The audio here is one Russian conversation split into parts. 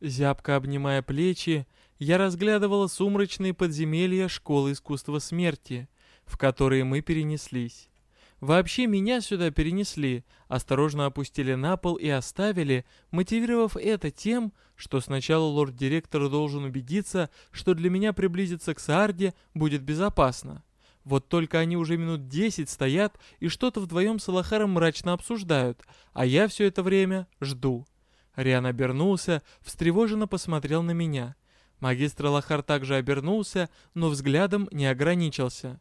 Зябко обнимая плечи, я разглядывала сумрачные подземелья школы искусства смерти, в которые мы перенеслись. Вообще меня сюда перенесли, осторожно опустили на пол и оставили, мотивировав это тем, что сначала лорд-директор должен убедиться, что для меня приблизиться к Саарде будет безопасно. Вот только они уже минут десять стоят и что-то вдвоем с Алахаром мрачно обсуждают, а я все это время жду. Риан обернулся, встревоженно посмотрел на меня. Магистр Алахар также обернулся, но взглядом не ограничился.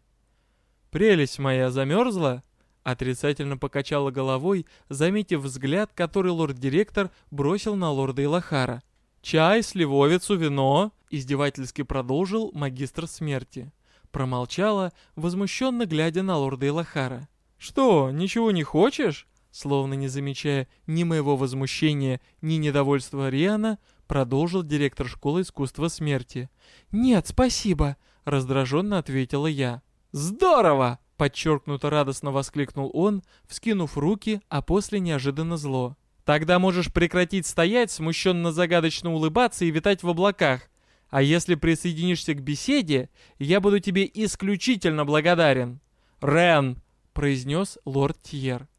«Прелесть моя замерзла?» Отрицательно покачала головой, заметив взгляд, который лорд-директор бросил на лорда Илахара. «Чай, сливовицу, вино!» — издевательски продолжил магистр смерти. Промолчала, возмущенно глядя на лорда Илахара. «Что, ничего не хочешь?» Словно не замечая ни моего возмущения, ни недовольства Риана, продолжил директор школы искусства смерти. «Нет, спасибо!» — раздраженно ответила я. «Здорово!» Подчеркнуто радостно воскликнул он, вскинув руки, а после неожиданно зло. «Тогда можешь прекратить стоять, смущенно-загадочно улыбаться и витать в облаках. А если присоединишься к беседе, я буду тебе исключительно благодарен». «Рен!» — произнес лорд Тьер.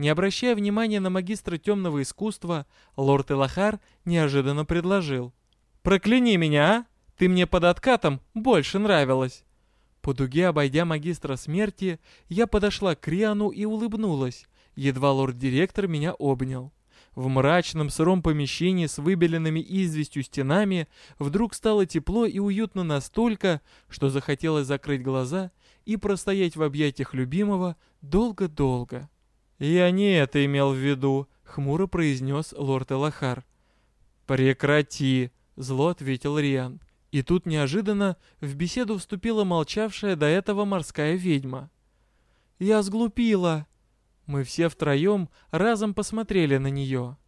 Не обращая внимания на магистра темного искусства, лорд Элахар неожиданно предложил. «Прокляни меня, а! Ты мне под откатом больше нравилась». По дуге, обойдя магистра смерти, я подошла к Риану и улыбнулась. Едва лорд-директор меня обнял. В мрачном сыром помещении с выбеленными известью стенами вдруг стало тепло и уютно настолько, что захотелось закрыть глаза и простоять в объятиях любимого долго-долго. «Я не это имел в виду», — хмуро произнес лорд Элахар. «Прекрати», — зло ответил Риан. И тут неожиданно в беседу вступила молчавшая до этого морская ведьма. «Я сглупила!» Мы все втроем разом посмотрели на нее.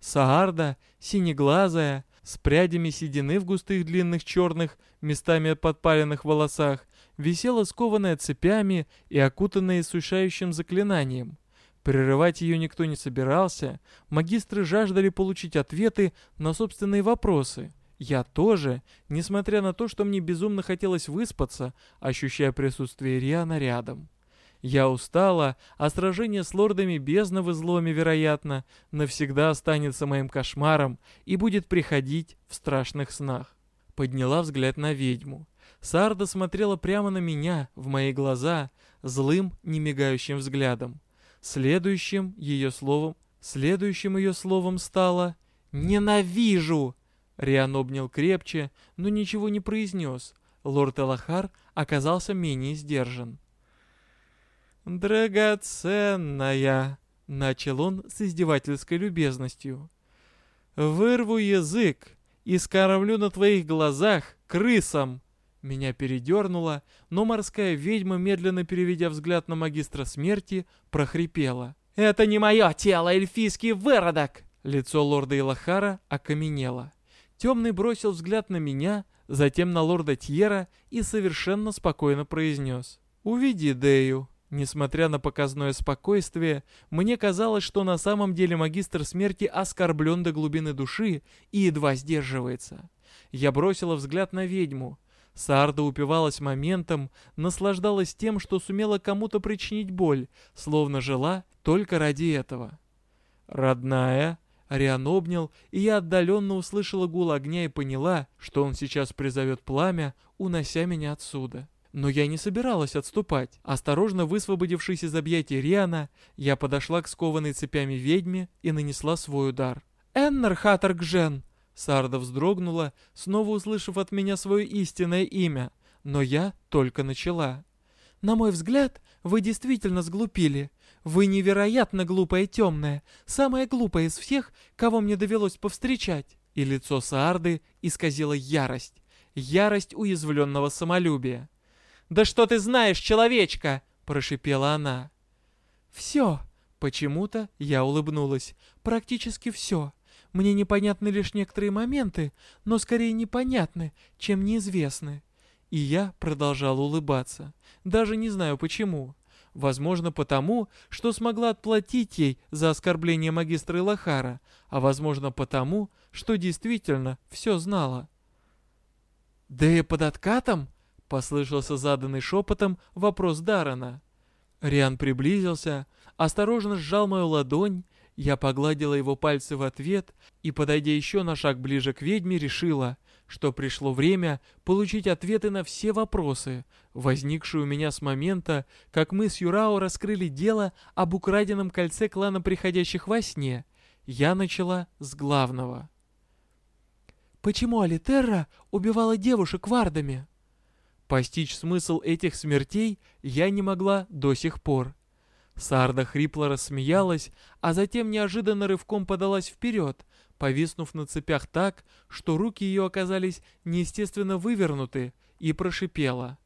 Саарда, синеглазая, с прядями седины в густых длинных черных, местами подпаленных волосах, висела скованная цепями и окутанная сушающим заклинанием. Прерывать ее никто не собирался, магистры жаждали получить ответы на собственные вопросы — я тоже, несмотря на то, что мне безумно хотелось выспаться, ощущая присутствие Риана рядом. Я устала, а сражение с лордами бездны в изломе, вероятно, навсегда останется моим кошмаром и будет приходить в страшных снах. Подняла взгляд на ведьму. Сарда смотрела прямо на меня, в мои глаза, злым, немигающим взглядом. Следующим ее словом, следующим ее словом стало «Ненавижу!» Риан обнял крепче, но ничего не произнес. Лорд Элахар оказался менее сдержан. «Драгоценная!» — начал он с издевательской любезностью. «Вырву язык и скормлю на твоих глазах крысам!» Меня передернуло, но морская ведьма, медленно переведя взгляд на магистра смерти, прохрипела. «Это не мое тело, эльфийский выродок!» Лицо лорда Илахара окаменело. Темный бросил взгляд на меня, затем на лорда Тьера и совершенно спокойно произнес. «Уведи Дею». Несмотря на показное спокойствие, мне казалось, что на самом деле магистр смерти оскорблен до глубины души и едва сдерживается. Я бросила взгляд на ведьму. Сарда упивалась моментом, наслаждалась тем, что сумела кому-то причинить боль, словно жила только ради этого. «Родная», Ариан обнял, и я отдаленно услышала гул огня и поняла, что он сейчас призовет пламя, унося меня отсюда. Но я не собиралась отступать. Осторожно высвободившись из объятий Риана, я подошла к скованной цепями ведьме и нанесла свой удар. «Эннер Хатаргжен!» Сарда вздрогнула, снова услышав от меня свое истинное имя, но я только начала. «На мой взгляд, вы действительно сглупили. Вы невероятно глупая темная, самая глупая из всех, кого мне довелось повстречать». И лицо Саарды исказило ярость. Ярость уязвленного самолюбия. «Да что ты знаешь, человечка!» – прошипела она. «Все!» Почему-то я улыбнулась. «Практически все. Мне непонятны лишь некоторые моменты, но скорее непонятны, чем неизвестны». И я продолжала улыбаться. Даже не знаю почему. Возможно, потому, что смогла отплатить ей за оскорбление магистра Илахара, а возможно потому, что действительно все знала. «Да и под откатом?» — послышался заданный шепотом вопрос Дарана. Риан приблизился, осторожно сжал мою ладонь, я погладила его пальцы в ответ и, подойдя еще на шаг ближе к ведьме, решила, что пришло время получить ответы на все вопросы, возникшие у меня с момента, как мы с Юрао раскрыли дело об украденном кольце клана приходящих во сне. Я начала с главного. Почему Алитерра убивала девушек вардами? Постичь смысл этих смертей я не могла до сих пор. Сарда хрипло рассмеялась, а затем неожиданно рывком подалась вперед, повиснув на цепях так, что руки ее оказались неестественно вывернуты, и прошипела.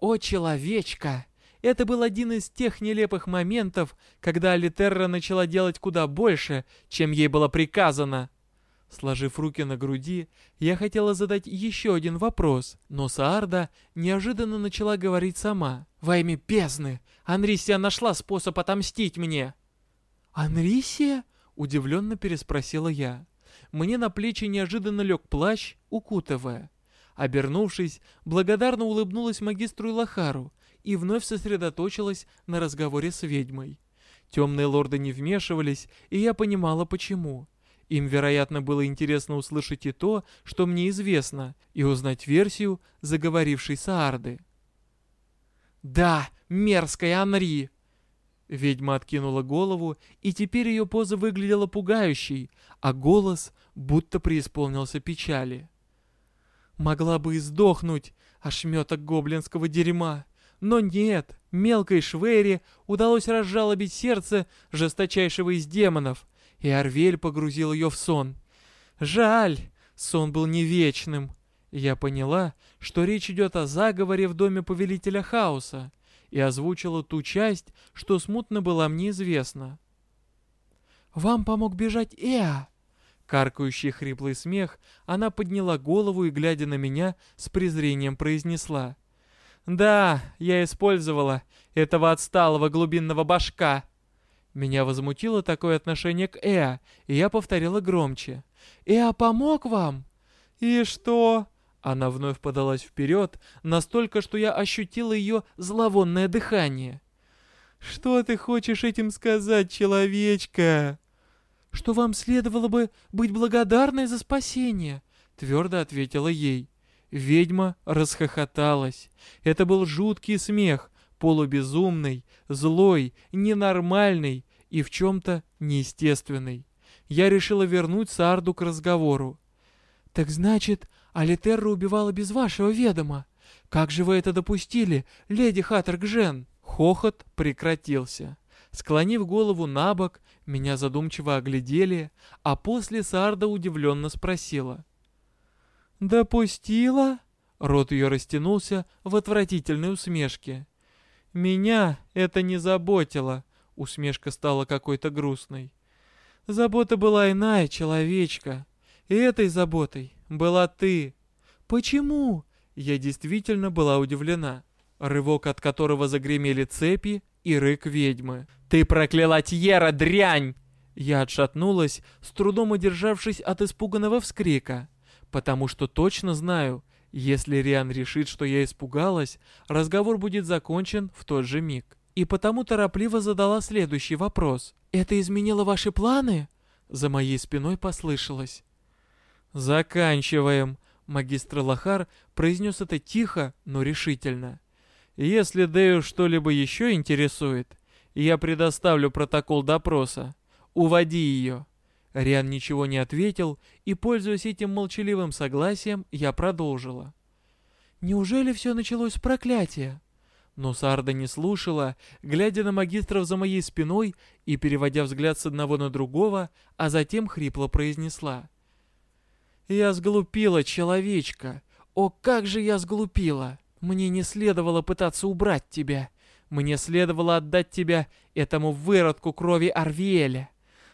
«О, человечка! Это был один из тех нелепых моментов, когда Алитерра начала делать куда больше, чем ей было приказано!» Сложив руки на груди, я хотела задать еще один вопрос, но Саарда неожиданно начала говорить сама. «Во имя бездны! Анрисия нашла способ отомстить мне!» «Анрисия?» Удивленно переспросила я. Мне на плечи неожиданно лег плащ, укутывая. Обернувшись, благодарно улыбнулась магистру Илахару и вновь сосредоточилась на разговоре с ведьмой. Темные лорды не вмешивались, и я понимала почему. Им, вероятно, было интересно услышать и то, что мне известно, и узнать версию заговорившей Саарды. «Да, мерзкая Анри!» Ведьма откинула голову, и теперь ее поза выглядела пугающей, а голос будто преисполнился печали. Могла бы и сдохнуть, ошметок гоблинского дерьма. Но нет, мелкой Швейре удалось разжалобить сердце жесточайшего из демонов, и Арвель погрузил ее в сон. Жаль, сон был не вечным. Я поняла, что речь идет о заговоре в доме повелителя хаоса, и озвучила ту часть, что смутно была мне известна. «Вам помог бежать Эа!» Каркающий хриплый смех, она подняла голову и, глядя на меня, с презрением произнесла. «Да, я использовала этого отсталого глубинного башка!» Меня возмутило такое отношение к Эа, и я повторила громче. «Эа помог вам?» «И что?» Она вновь подалась вперед, настолько, что я ощутила ее зловонное дыхание. «Что ты хочешь этим сказать, человечка?» «Что вам следовало бы быть благодарной за спасение», — твердо ответила ей. Ведьма расхохоталась. Это был жуткий смех, полубезумный, злой, ненормальный и в чем-то неестественный. Я решила вернуть Сарду к разговору. «Так значит, Алитерра убивала без вашего ведома. Как же вы это допустили, леди Хаттергжен?» Хохот прекратился. Склонив голову на бок, меня задумчиво оглядели, а после Сарда удивленно спросила. «Допустила?» Рот ее растянулся в отвратительной усмешке. «Меня это не заботило», — усмешка стала какой-то грустной. «Забота была иная, человечка, и этой заботой была ты. Почему? Я действительно была удивлена. Рывок, от которого загремели цепи, и рык ведьмы. «Ты прокляла Тьера, дрянь!» Я отшатнулась, с трудом удержавшись от испуганного вскрика. Потому что точно знаю, если Риан решит, что я испугалась, разговор будет закончен в тот же миг. И потому торопливо задала следующий вопрос. «Это изменило ваши планы?» За моей спиной послышалось. «Заканчиваем», — магистр Лохар произнес это тихо, но решительно. «Если Дэю что-либо еще интересует, я предоставлю протокол допроса. Уводи ее». Риан ничего не ответил, и, пользуясь этим молчаливым согласием, я продолжила. «Неужели все началось с проклятия?» Но Сарда не слушала, глядя на магистров за моей спиной и переводя взгляд с одного на другого, а затем хрипло произнесла. Я сглупила, человечка. О, как же я сглупила! Мне не следовало пытаться убрать тебя. Мне следовало отдать тебя этому выродку крови Арвиэля.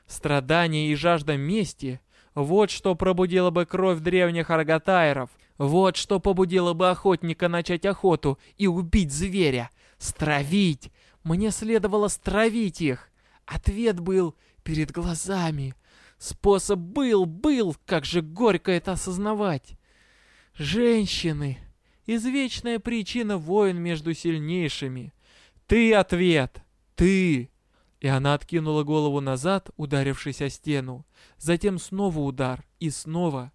Страдания и жажда мести — вот что пробудило бы кровь древних арготайров. Вот что побудило бы охотника начать охоту и убить зверя. Стравить! Мне следовало стравить их! Ответ был перед глазами. Способ был, был, как же горько это осознавать. Женщины. Извечная причина войн между сильнейшими. Ты ответ. Ты. И она откинула голову назад, ударившись о стену. Затем снова удар. И снова.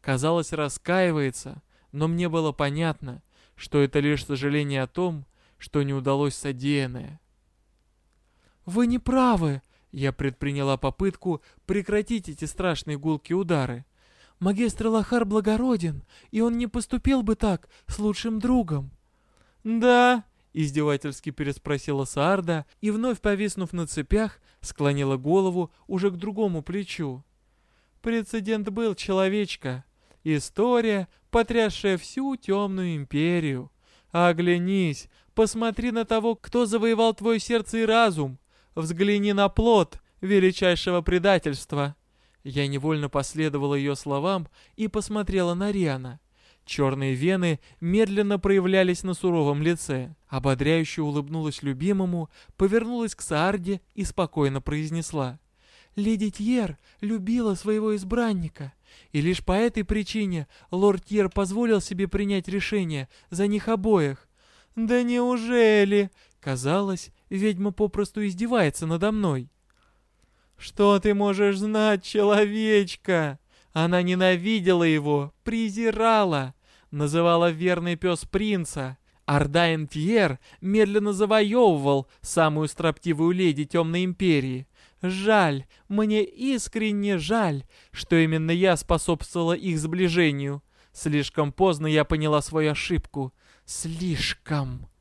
Казалось, раскаивается. Но мне было понятно, что это лишь сожаление о том, что не удалось содеянное. «Вы не правы!» Я предприняла попытку прекратить эти страшные гулкие удары. Магистр Лохар благороден, и он не поступил бы так с лучшим другом. «Да?» — издевательски переспросила Саарда и, вновь повиснув на цепях, склонила голову уже к другому плечу. Прецедент был человечка. История, потрясшая всю темную империю. Оглянись, посмотри на того, кто завоевал твое сердце и разум. Взгляни на плод величайшего предательства. Я невольно последовала ее словам и посмотрела на Риана. Черные вены медленно проявлялись на суровом лице. Ободряюще улыбнулась любимому, повернулась к Саарде и спокойно произнесла. «Леди Тьер любила своего избранника, и лишь по этой причине лорд Тьер позволил себе принять решение за них обоих». «Да неужели?» Казалось, ведьма попросту издевается надо мной. «Что ты можешь знать, человечка?» Она ненавидела его, презирала, называла верный пес принца. Ардайн Тьер медленно завоевывал самую строптивую леди Темной Империи. Жаль, мне искренне жаль, что именно я способствовала их сближению. Слишком поздно я поняла свою ошибку. Слишком.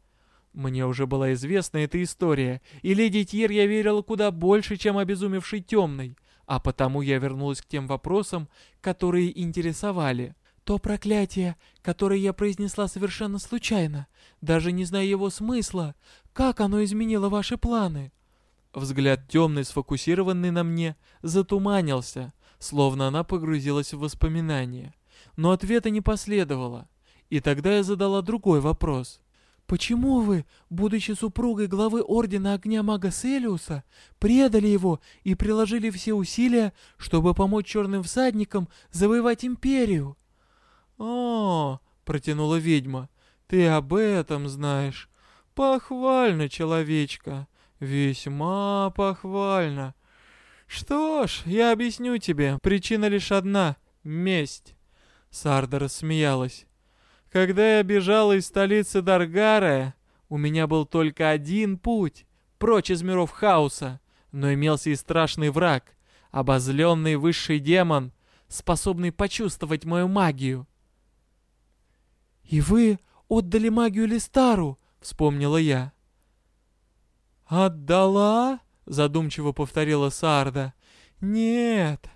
Мне уже была известна эта история, и леди Тьер я верила куда больше, чем обезумевший темный, а потому я вернулась к тем вопросам, которые интересовали. То проклятие, которое я произнесла совершенно случайно, даже не зная его смысла, как оно изменило ваши планы? Взгляд темный, сфокусированный на мне, затуманился, словно она погрузилась в воспоминания. Но ответа не последовало. И тогда я задала другой вопрос. Почему вы, будучи супругой главы Ордена Огня Мага Селиуса, предали его и приложили все усилия, чтобы помочь черным всадникам завоевать Империю? О, протянула ведьма, ты об этом знаешь. Похвально, человечка, весьма похвально. Что ж, я объясню тебе, причина лишь одна — месть. Сарда рассмеялась. Когда я бежал из столицы Даргара, у меня был только один путь — прочь из миров хаоса, но имелся и страшный враг, обозленный высший демон, способный почувствовать мою магию. «И вы отдали магию Листару», — вспомнила я. «Отдала?» — задумчиво повторила Сарда. «Нет,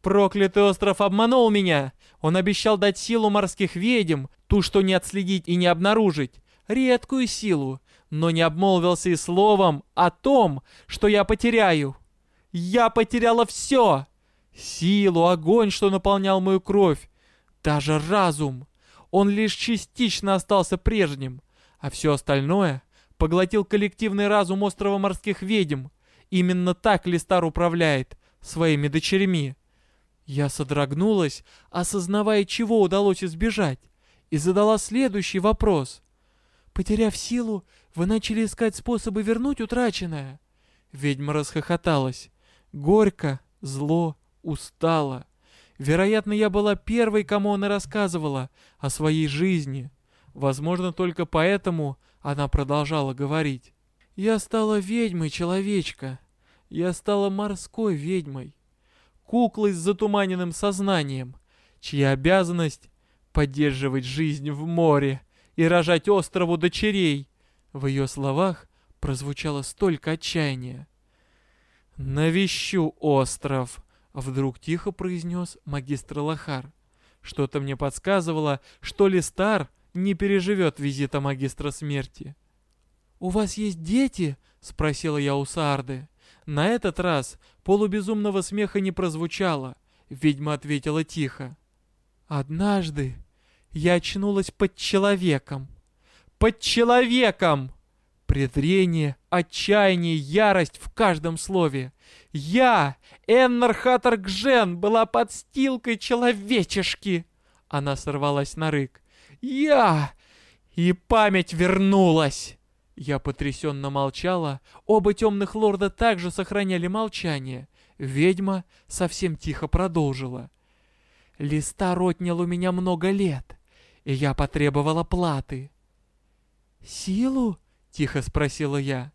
проклятый остров обманул меня. Он обещал дать силу морских ведьм, ту, что не отследить и не обнаружить, редкую силу, но не обмолвился и словом о том, что я потеряю. Я потеряла все. Силу, огонь, что наполнял мою кровь, даже разум. Он лишь частично остался прежним, а все остальное поглотил коллективный разум острова морских ведьм. Именно так Листар управляет своими дочерьми. Я содрогнулась, осознавая, чего удалось избежать и задала следующий вопрос. «Потеряв силу, вы начали искать способы вернуть утраченное?» Ведьма расхохоталась. Горько, зло, устала. Вероятно, я была первой, кому она рассказывала о своей жизни. Возможно, только поэтому она продолжала говорить. «Я стала ведьмой, человечка. Я стала морской ведьмой. Куклой с затуманенным сознанием, чья обязанность поддерживать жизнь в море и рожать острову дочерей. В ее словах прозвучало столько отчаяния. «Навещу остров», — вдруг тихо произнес магистр Лохар. Что-то мне подсказывало, что Листар не переживет визита магистра смерти. «У вас есть дети?» — спросила я у Сарды. На этот раз полубезумного смеха не прозвучало. Ведьма ответила тихо. «Однажды я очнулась под человеком. Под человеком! Презрение, отчаяние, ярость в каждом слове. Я, Эннер Хаттергжен, была подстилкой человечешки. Она сорвалась на рык. Я! И память вернулась. Я потрясенно молчала. Оба темных лорда также сохраняли молчание. Ведьма совсем тихо продолжила. Листар отнял у меня много лет, и я потребовала платы. «Силу?» — тихо спросила я.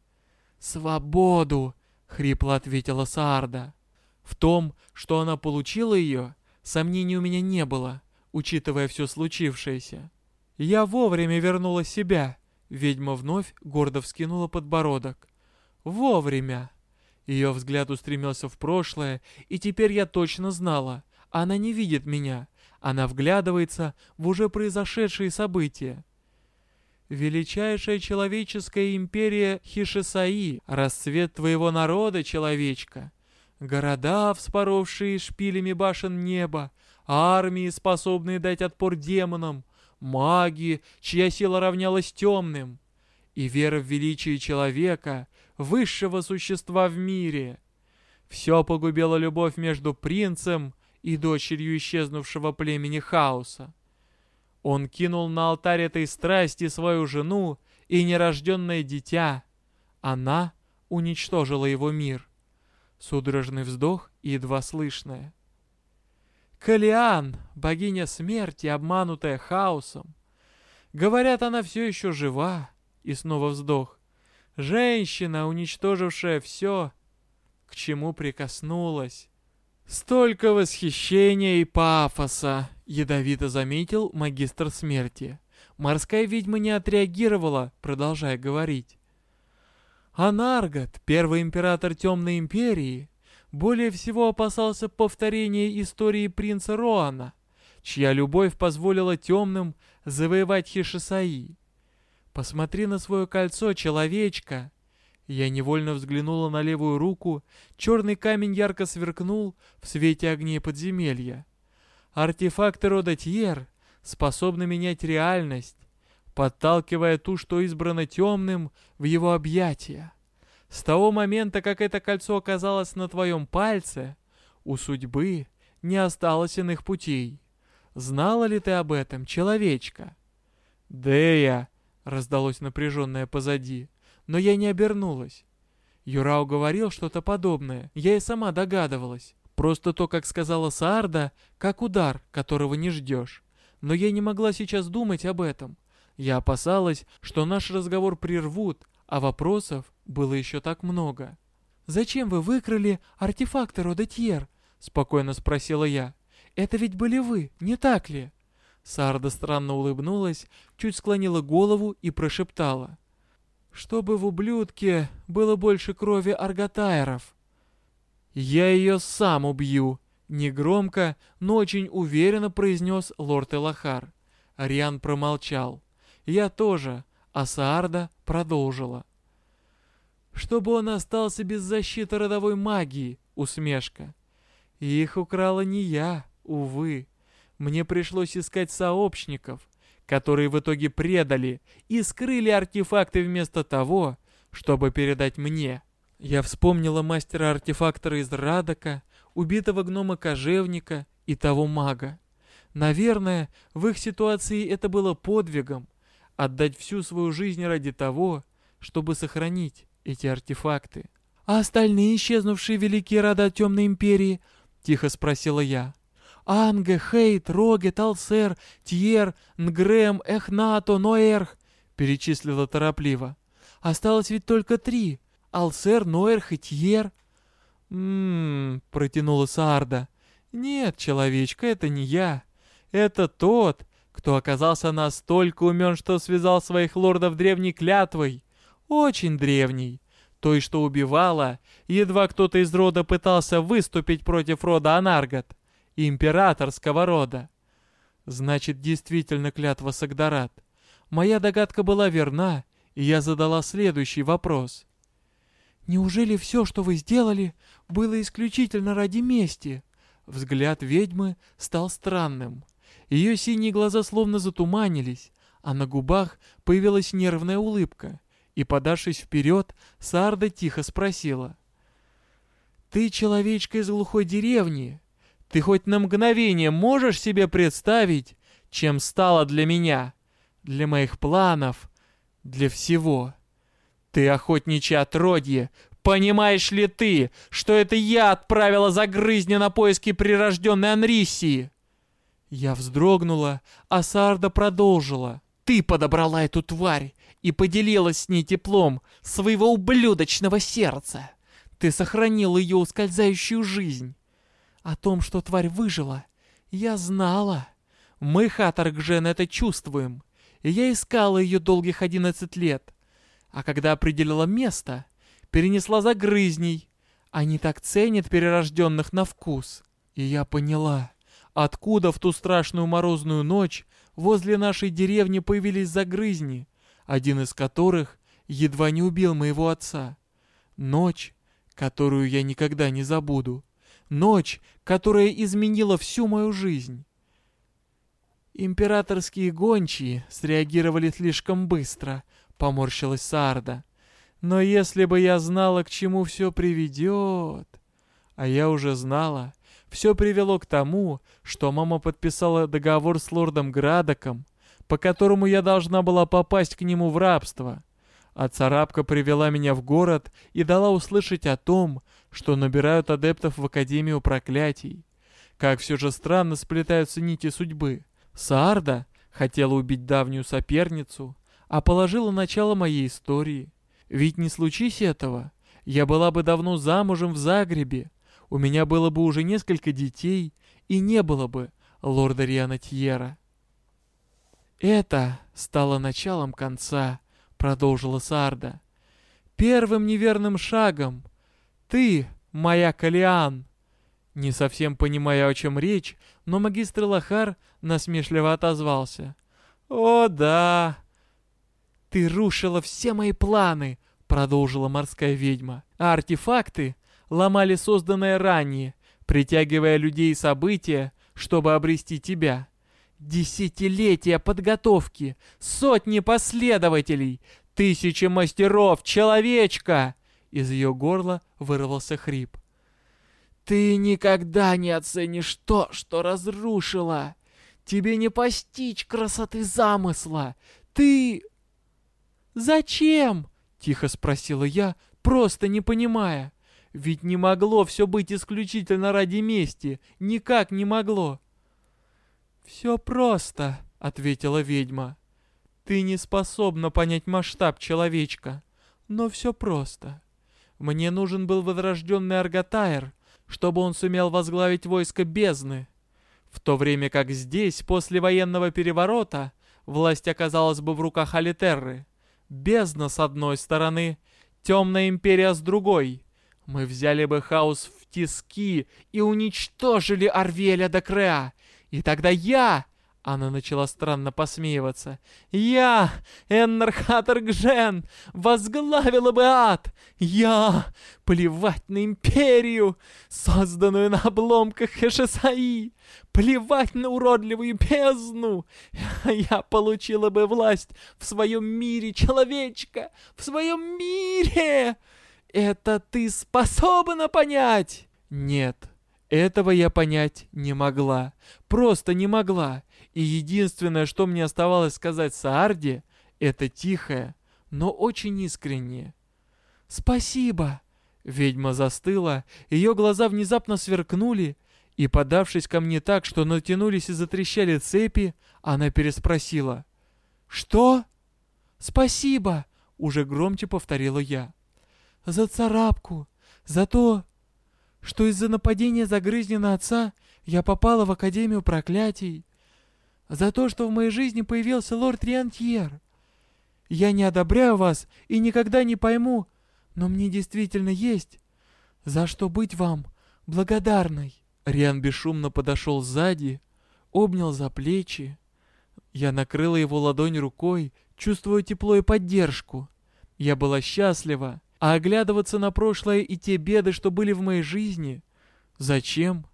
«Свободу!» — хрипло ответила Саарда. В том, что она получила ее, сомнений у меня не было, учитывая все случившееся. Я вовремя вернула себя. Ведьма вновь гордо вскинула подбородок. Вовремя. Ее взгляд устремился в прошлое, и теперь я точно знала. Она не видит меня. Она вглядывается в уже произошедшие события. Величайшая человеческая империя Хишисаи, расцвет твоего народа, человечка. Города, вспоровшие шпилями башен неба, армии, способные дать отпор демонам, маги, чья сила равнялась темным, и вера в величие человека, высшего существа в мире. Все погубила любовь между принцем и дочерью исчезнувшего племени Хаоса. Он кинул на алтарь этой страсти свою жену и нерожденное дитя. Она уничтожила его мир. Судорожный вздох и едва слышное. Калиан, богиня смерти, обманутая хаосом. Говорят, она все еще жива. И снова вздох. Женщина, уничтожившая все, к чему прикоснулась. Столько восхищения и пафоса, ядовито заметил магистр смерти. Морская ведьма не отреагировала, продолжая говорить. Анаргот, первый император Темной Империи, более всего опасался повторения истории принца Роана, чья любовь позволила темным завоевать Хишисаи. Посмотри на свое кольцо, человечка. Я невольно взглянула на левую руку, черный камень ярко сверкнул в свете огней подземелья. Артефакты рода Тьер способны менять реальность, подталкивая ту, что избрано темным, в его объятия. С того момента, как это кольцо оказалось на твоем пальце, у судьбы не осталось иных путей. Знала ли ты об этом, человечка? «Дея!» — раздалось напряженное позади, но я не обернулась. Юрау говорил что-то подобное, я и сама догадывалась. Просто то, как сказала Саарда, как удар, которого не ждешь. Но я не могла сейчас думать об этом. Я опасалась, что наш разговор прервут, а вопросов было еще так много. «Зачем вы выкрали артефакты рода Тьер?» — спокойно спросила я. «Это ведь были вы, не так ли?» Сарда странно улыбнулась, чуть склонила голову и прошептала. «Чтобы в ублюдке было больше крови арготайров». «Я ее сам убью!» — негромко, но очень уверенно произнес лорд Элахар. Ариан промолчал. «Я тоже», а продолжила. «Чтобы он остался без защиты родовой магии», — усмешка. «Их украла не я, увы. Мне пришлось искать сообщников, которые в итоге предали и скрыли артефакты вместо того, чтобы передать мне». Я вспомнила мастера-артефактора из Радока, убитого гнома-кожевника и того мага. Наверное, в их ситуации это было подвигом, отдать всю свою жизнь ради того, чтобы сохранить эти артефакты. «А остальные исчезнувшие великие рода Темной Империи?» — тихо спросила я. «Анге, Хейт, Рогет, Алсер, Тьер, Нгрэм, Эхнато, Ноэрх», — перечислила торопливо. «Осталось ведь только три. Алсер, Ноэрх и Тьер». «М-м-м», протянула Саарда. «Нет, человечка, это не я. Это тот, кто оказался настолько умен, что связал своих лордов древней клятвой. Очень древней. Той, что убивала, едва кто-то из рода пытался выступить против рода Анаргат, императорского рода. Значит, действительно клятва Сагдарат. Моя догадка была верна, и я задала следующий вопрос. «Неужели все, что вы сделали, было исключительно ради мести?» Взгляд ведьмы стал странным. Ее синие глаза словно затуманились, а на губах появилась нервная улыбка. и, подавшись вперед, Саарда тихо спросила. «Ты человечка из глухой деревни. Ты хоть на мгновение можешь себе представить, чем стало для меня, для моих планов, для всего? Ты охотничье отродье, Понимаешь ли ты, что это я отправила загрызни на поиски прирожденной Анрисии?» Я вздрогнула, а Сарда продолжила. «Ты подобрала эту тварь и поделилась с ней теплом своего ублюдочного сердца. Ты сохранил ее ускользающую жизнь. О том, что тварь выжила, я знала. Мы, Хатаргжен, это чувствуем. И я искала ее долгих одиннадцать лет. А когда определила место, перенесла загрызней. Они так ценят перерожденных на вкус. И я поняла, откуда в ту страшную морозную ночь возле нашей деревни появились загрызни, один из которых едва не убил моего отца. Ночь, которую я никогда не забуду. Ночь, которая изменила всю мою жизнь. Императорские гончие среагировали слишком быстро, поморщилась Сарда. Но если бы я знала, к чему все приведет... А я уже знала. Все привело к тому, что мама подписала договор с лордом Градоком, по которому я должна была попасть к нему в рабство. А царапка привела меня в город и дала услышать о том, что набирают адептов в Академию проклятий. Как все же странно сплетаются нити судьбы. Саарда хотела убить давнюю соперницу, а положила начало моей истории. Ведь не случись этого, я была бы давно замужем в Загребе, у меня было бы уже несколько детей, и не было бы лорда Риана Тьера. «Это стало началом конца», — продолжила Сарда. «Первым неверным шагом. Ты, моя Калиан». Не совсем понимая, о чем речь, но магистр Лохар насмешливо отозвался. «О, да, «Ты рушила все мои планы», — продолжила морская ведьма. «А артефакты ломали созданное ранее, притягивая людей и события, чтобы обрести тебя. Десятилетия подготовки, сотни последователей, тысячи мастеров, человечка!» Из ее горла вырвался хрип. «Ты никогда не оценишь то, что разрушила. Тебе не постичь красоты замысла. Ты «Зачем?» — тихо спросила я, просто не понимая. Ведь не могло все быть исключительно ради мести, никак не могло. «Все просто», — ответила ведьма. «Ты не способна понять масштаб человечка, но все просто. Мне нужен был возрожденный Арготайр, чтобы он сумел возглавить войско бездны. В то время как здесь, после военного переворота, власть оказалась бы в руках Алитерры. Бездна с одной стороны, темная империя с другой. Мы взяли бы хаос в тиски и уничтожили Арвеля до Креа. И тогда я... Она начала странно посмеиваться. «Я, Эннархатор Гжен, возглавила бы ад! Я, плевать на империю, созданную на обломках Хешесаи! Плевать на уродливую бездну! Я получила бы власть в своем мире, человечка! В своем мире! Это ты способна понять? Нет, этого я понять не могла. Просто не могла. И единственное, что мне оставалось сказать Саарде, это тихое, но очень искреннее. «Спасибо!» Ведьма застыла, ее глаза внезапно сверкнули, и, подавшись ко мне так, что натянулись и затрещали цепи, она переспросила. «Что?» «Спасибо!» — уже громче повторила я. «За царапку, за то, что из-за нападения загрызни на отца я попала в Академию проклятий, за то, что в моей жизни появился лорд Риантьер. Я не одобряю вас и никогда не пойму, но мне действительно есть за что быть вам благодарной». Риан бесшумно подошел сзади, обнял за плечи. Я накрыла его ладонь рукой, чувствуя тепло и поддержку. Я была счастлива, а оглядываться на прошлое и те беды, что были в моей жизни, зачем?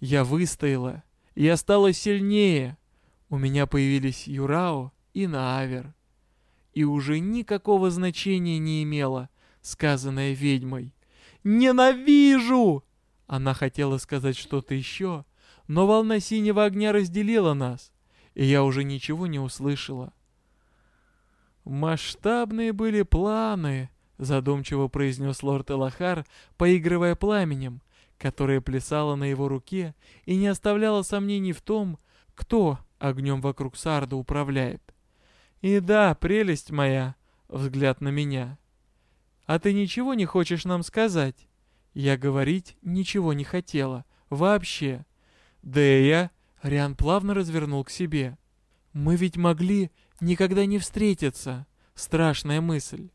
Я выстояла, я стала сильнее. У меня появились Юрао и Наавер. и уже никакого значения не имело, сказанное ведьмой. «Ненавижу!» Она хотела сказать что-то еще, но волна синего огня разделила нас, и я уже ничего не услышала. «Масштабные были планы», — задумчиво произнес лорд Элахар, поигрывая пламенем, которое плясало на его руке и не оставляло сомнений в том, кто огнем вокруг Сарда управляет. «И да, прелесть моя», — взгляд на меня. «А ты ничего не хочешь нам сказать?» Я говорить ничего не хотела. Вообще. Дэя, Риан плавно развернул к себе. Мы ведь могли никогда не встретиться. Страшная мысль.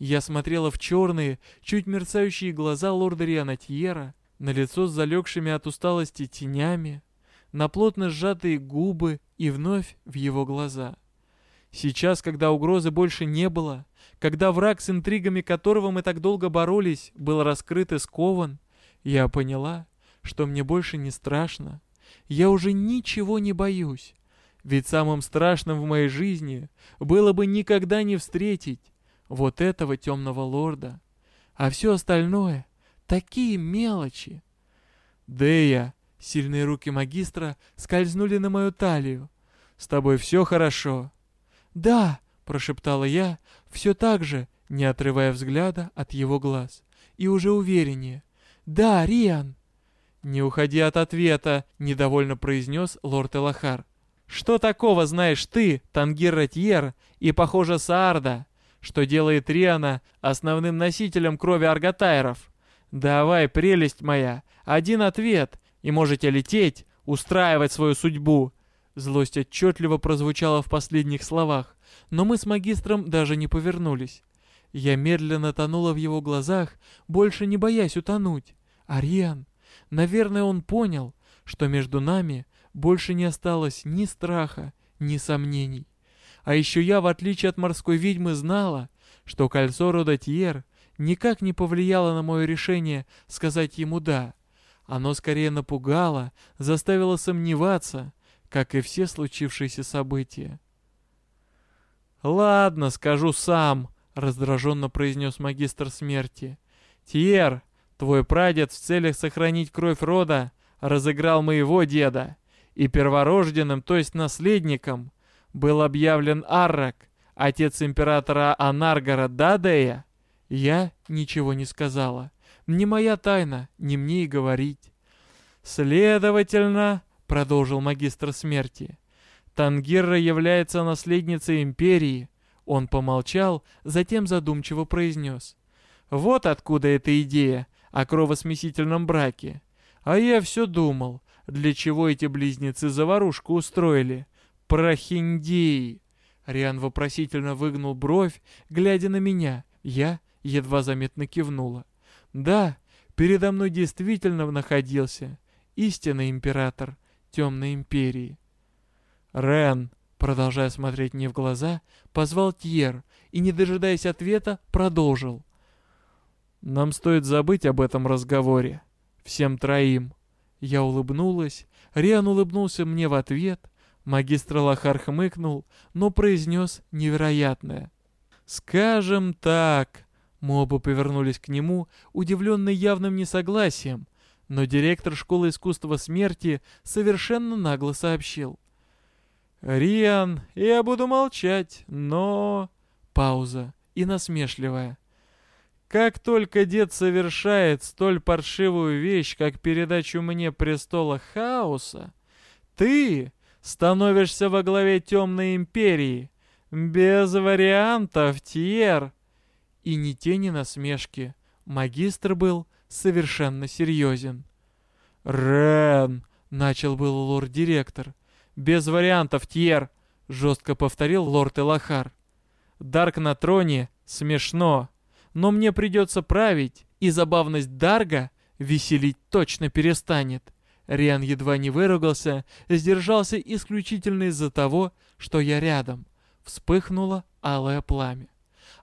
Я смотрела в черные, чуть мерцающие глаза лорда Риана Тьера, на лицо с залегшими от усталости тенями, на плотно сжатые губы и вновь в его глаза. Сейчас, когда угрозы больше не было, когда враг, с интригами которого мы так долго боролись, был раскрыт и скован, я поняла, что мне больше не страшно. Я уже ничего не боюсь. Ведь самым страшным в моей жизни было бы никогда не встретить вот этого темного лорда. А все остальное — такие мелочи. Дея, сильные руки магистра скользнули на мою талию. «С тобой все хорошо?» «Да», — прошептала я, все так же, не отрывая взгляда от его глаз. И уже увереннее. «Да, Риан!» «Не уходи от ответа», — недовольно произнес лорд Элахар. «Что такого знаешь ты, Тангир Ратьер, и, похоже, Саарда, что делает Риана основным носителем крови арготайров? Давай, прелесть моя, один ответ, и можете лететь, устраивать свою судьбу». Злость отчетливо прозвучала в последних словах но мы с магистром даже не повернулись. Я медленно тонула в его глазах, больше не боясь утонуть. Ариан, наверное, он понял, что между нами больше не осталось ни страха, ни сомнений. А еще я, в отличие от морской ведьмы, знала, что кольцо Родотьер никак не повлияло на мое решение сказать ему «да». Оно скорее напугало, заставило сомневаться, как и все случившиеся события. «Ладно, скажу сам», — раздраженно произнес магистр смерти. «Тьер, твой прадед в целях сохранить кровь рода разыграл моего деда, и перворожденным, то есть наследником, был объявлен Аррак, отец императора Анаргара Дадея. Я ничего не сказала. Не моя тайна, не мне и говорить. Следовательно, продолжил магистр смерти, Тангирра является наследницей империи. Он помолчал, затем задумчиво произнес. Вот откуда эта идея о кровосмесительном браке. А я все думал, для чего эти близнецы заварушку устроили. Прохиндеи. Риан вопросительно выгнул бровь, глядя на меня. Я едва заметно кивнула. Да, передо мной действительно находился истинный император Темной Империи. «Рен!» Продолжая смотреть мне в глаза, позвал Тьер и, не дожидаясь ответа, продолжил. «Нам стоит забыть об этом разговоре. Всем троим». Я улыбнулась, Риан улыбнулся мне в ответ, магистр Лохар хмыкнул, но произнес невероятное. «Скажем так...» Мы оба повернулись к нему, удивленные явным несогласием, но директор школы искусства смерти совершенно нагло сообщил. «Риан, я буду молчать, но...» Пауза и насмешливая. «Как только дед совершает столь паршивую вещь, как передачу мне престола хаоса, ты становишься во главе темной империи. Без вариантов, Тьер!» И ни тени насмешки. Магистр был совершенно серьезен. «Рен!» — начал был лорд-директор — «Без вариантов, Тьер!» — жестко повторил лорд Элахар. «Дарк на троне смешно, но мне придется править, и забавность Дарга веселить точно перестанет». Риан едва не выругался, сдержался исключительно из-за того, что я рядом. Вспыхнуло алое пламя.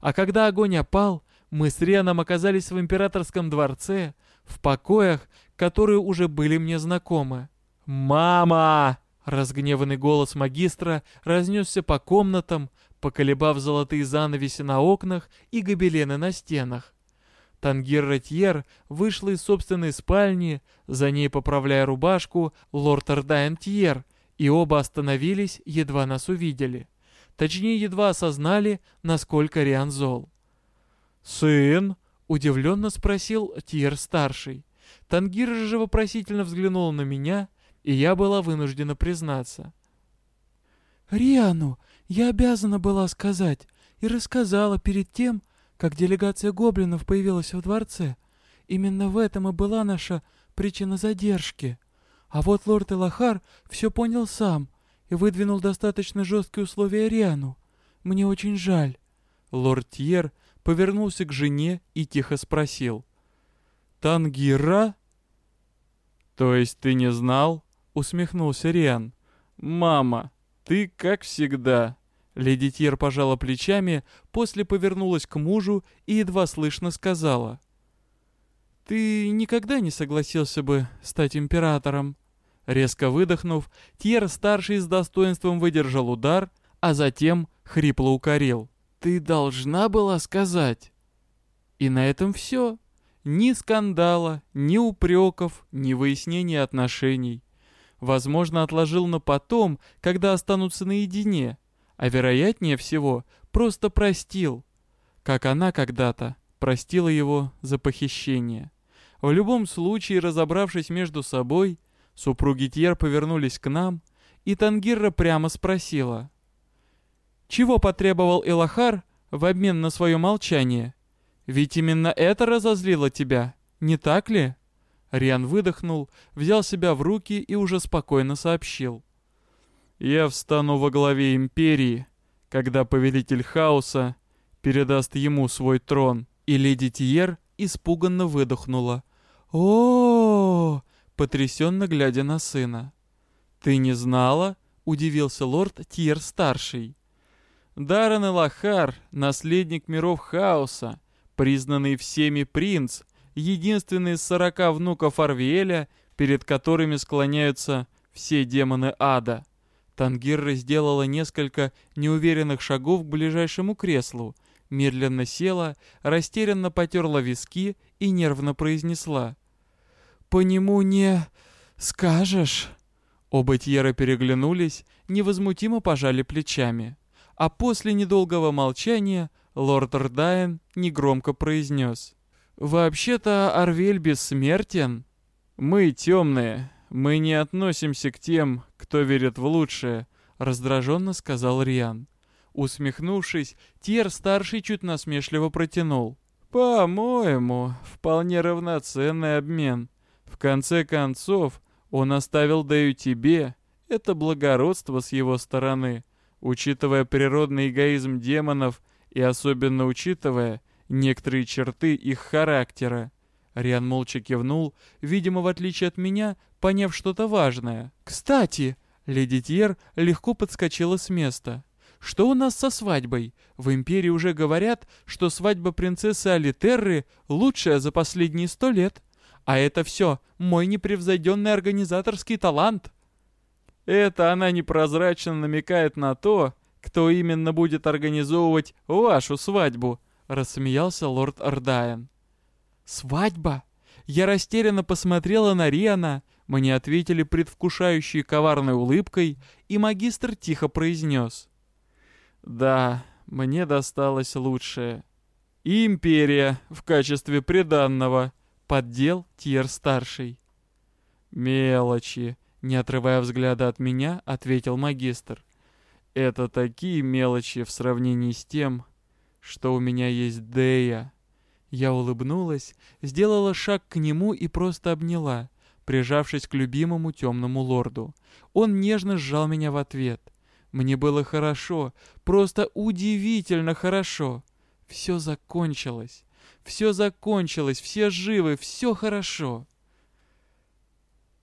А когда огонь опал, мы с Рианом оказались в императорском дворце, в покоях, которые уже были мне знакомы. «Мама!» Разгневанный голос магистра разнесся по комнатам, поколебав золотые занавеси на окнах и гобелены на стенах. Тангир Ратьер вышла из собственной спальни, за ней, поправляя рубашку, лорд Эрдайн Тьер, и оба остановились, едва нас увидели. Точнее, едва осознали, насколько Риан зол. «Сын?» — удивленно спросил Тьер-старший. Тангир же вопросительно взглянула на меня, и я была вынуждена признаться. «Риану я обязана была сказать, и рассказала перед тем, как делегация гоблинов появилась во дворце. Именно в этом и была наша причина задержки. А вот лорд Элахар все понял сам и выдвинул достаточно жесткие условия Риану. Мне очень жаль. Лорд Тьер повернулся к жене и тихо спросил. «Тангира?» «То есть ты не знал?» — усмехнулся Риан. «Мама, ты как всегда». Леди Тьер пожала плечами, после повернулась к мужу и едва слышно сказала. «Ты никогда не согласился бы стать императором?» Резко выдохнув, Тьер-старший с достоинством выдержал удар, а затем хрипло укорил. «Ты должна была сказать!» И на этом все. Ни скандала, ни упреков, ни выяснения отношений. Возможно, отложил на потом, когда останутся наедине — а вероятнее всего просто простил, как она когда-то простила его за похищение. В любом случае, разобравшись между собой, супруги Тьер повернулись к нам, и Тангирра прямо спросила. «Чего потребовал Элахар в обмен на свое молчание? Ведь именно это разозлило тебя, не так ли?» Риан выдохнул, взял себя в руки и уже спокойно сообщил. Я встану во главе империи, когда повелитель хаоса передаст ему свой трон. И леди Тиер испуганно выдохнула. о, -о, -о потрясенно глядя на сына. «Ты не знала?» — удивился лорд Тиер-старший. Даррен Элахар, наследник миров хаоса, признанный всеми принц, единственный из сорока внуков Арвиэля, перед которыми склоняются все демоны ада. Тангирра сделала несколько неуверенных шагов к ближайшему креслу, медленно села, растерянно потерла виски и нервно произнесла. «По нему не... скажешь?» Оба Тьера переглянулись, невозмутимо пожали плечами. А после недолгого молчания лорд Рдайн негромко произнес. «Вообще-то Арвель бессмертен. Мы темные, мы не относимся к тем, кто верит в лучшее», — раздраженно сказал Риан. Усмехнувшись, Тьер-старший чуть насмешливо протянул. «По-моему, вполне равноценный обмен. В конце концов, он оставил Дэю тебе. Это благородство с его стороны, учитывая природный эгоизм демонов и особенно учитывая некоторые черты их характера. Риан молча кивнул, видимо, в отличие от меня, поняв что-то важное. «Кстати!» Леди Тьер легко подскочила с места. «Что у нас со свадьбой? В Империи уже говорят, что свадьба принцессы Алитерры лучшая за последние сто лет. А это все мой непревзойденный организаторский талант». «Это она непрозрачно намекает на то, кто именно будет организовывать вашу свадьбу», — рассмеялся лорд Ордайен. «Свадьба?» Я растерянно посмотрела на Риана, мне ответили предвкушающей коварной улыбкой, и магистр тихо произнес. «Да, мне досталось лучшее. И империя в качестве приданного», — поддел Тьер-старший. «Мелочи», — не отрывая взгляда от меня, ответил магистр. «Это такие мелочи в сравнении с тем, что у меня есть Дея». Я улыбнулась, сделала шаг к нему и просто обняла, прижавшись к любимому темному лорду. Он нежно сжал меня в ответ. Мне было хорошо, просто удивительно хорошо. Все закончилось. Все закончилось, все живы, все хорошо.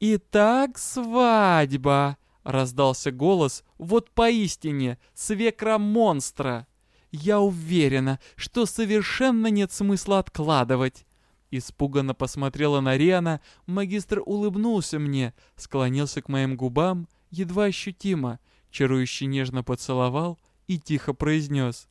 «Итак, свадьба!» — раздался голос, вот поистине, свекра-монстра. Я уверена, что совершенно нет смысла откладывать. Испуганно посмотрела на Риана, магистр улыбнулся мне, склонился к моим губам, едва ощутимо, чарующе нежно поцеловал и тихо произнес.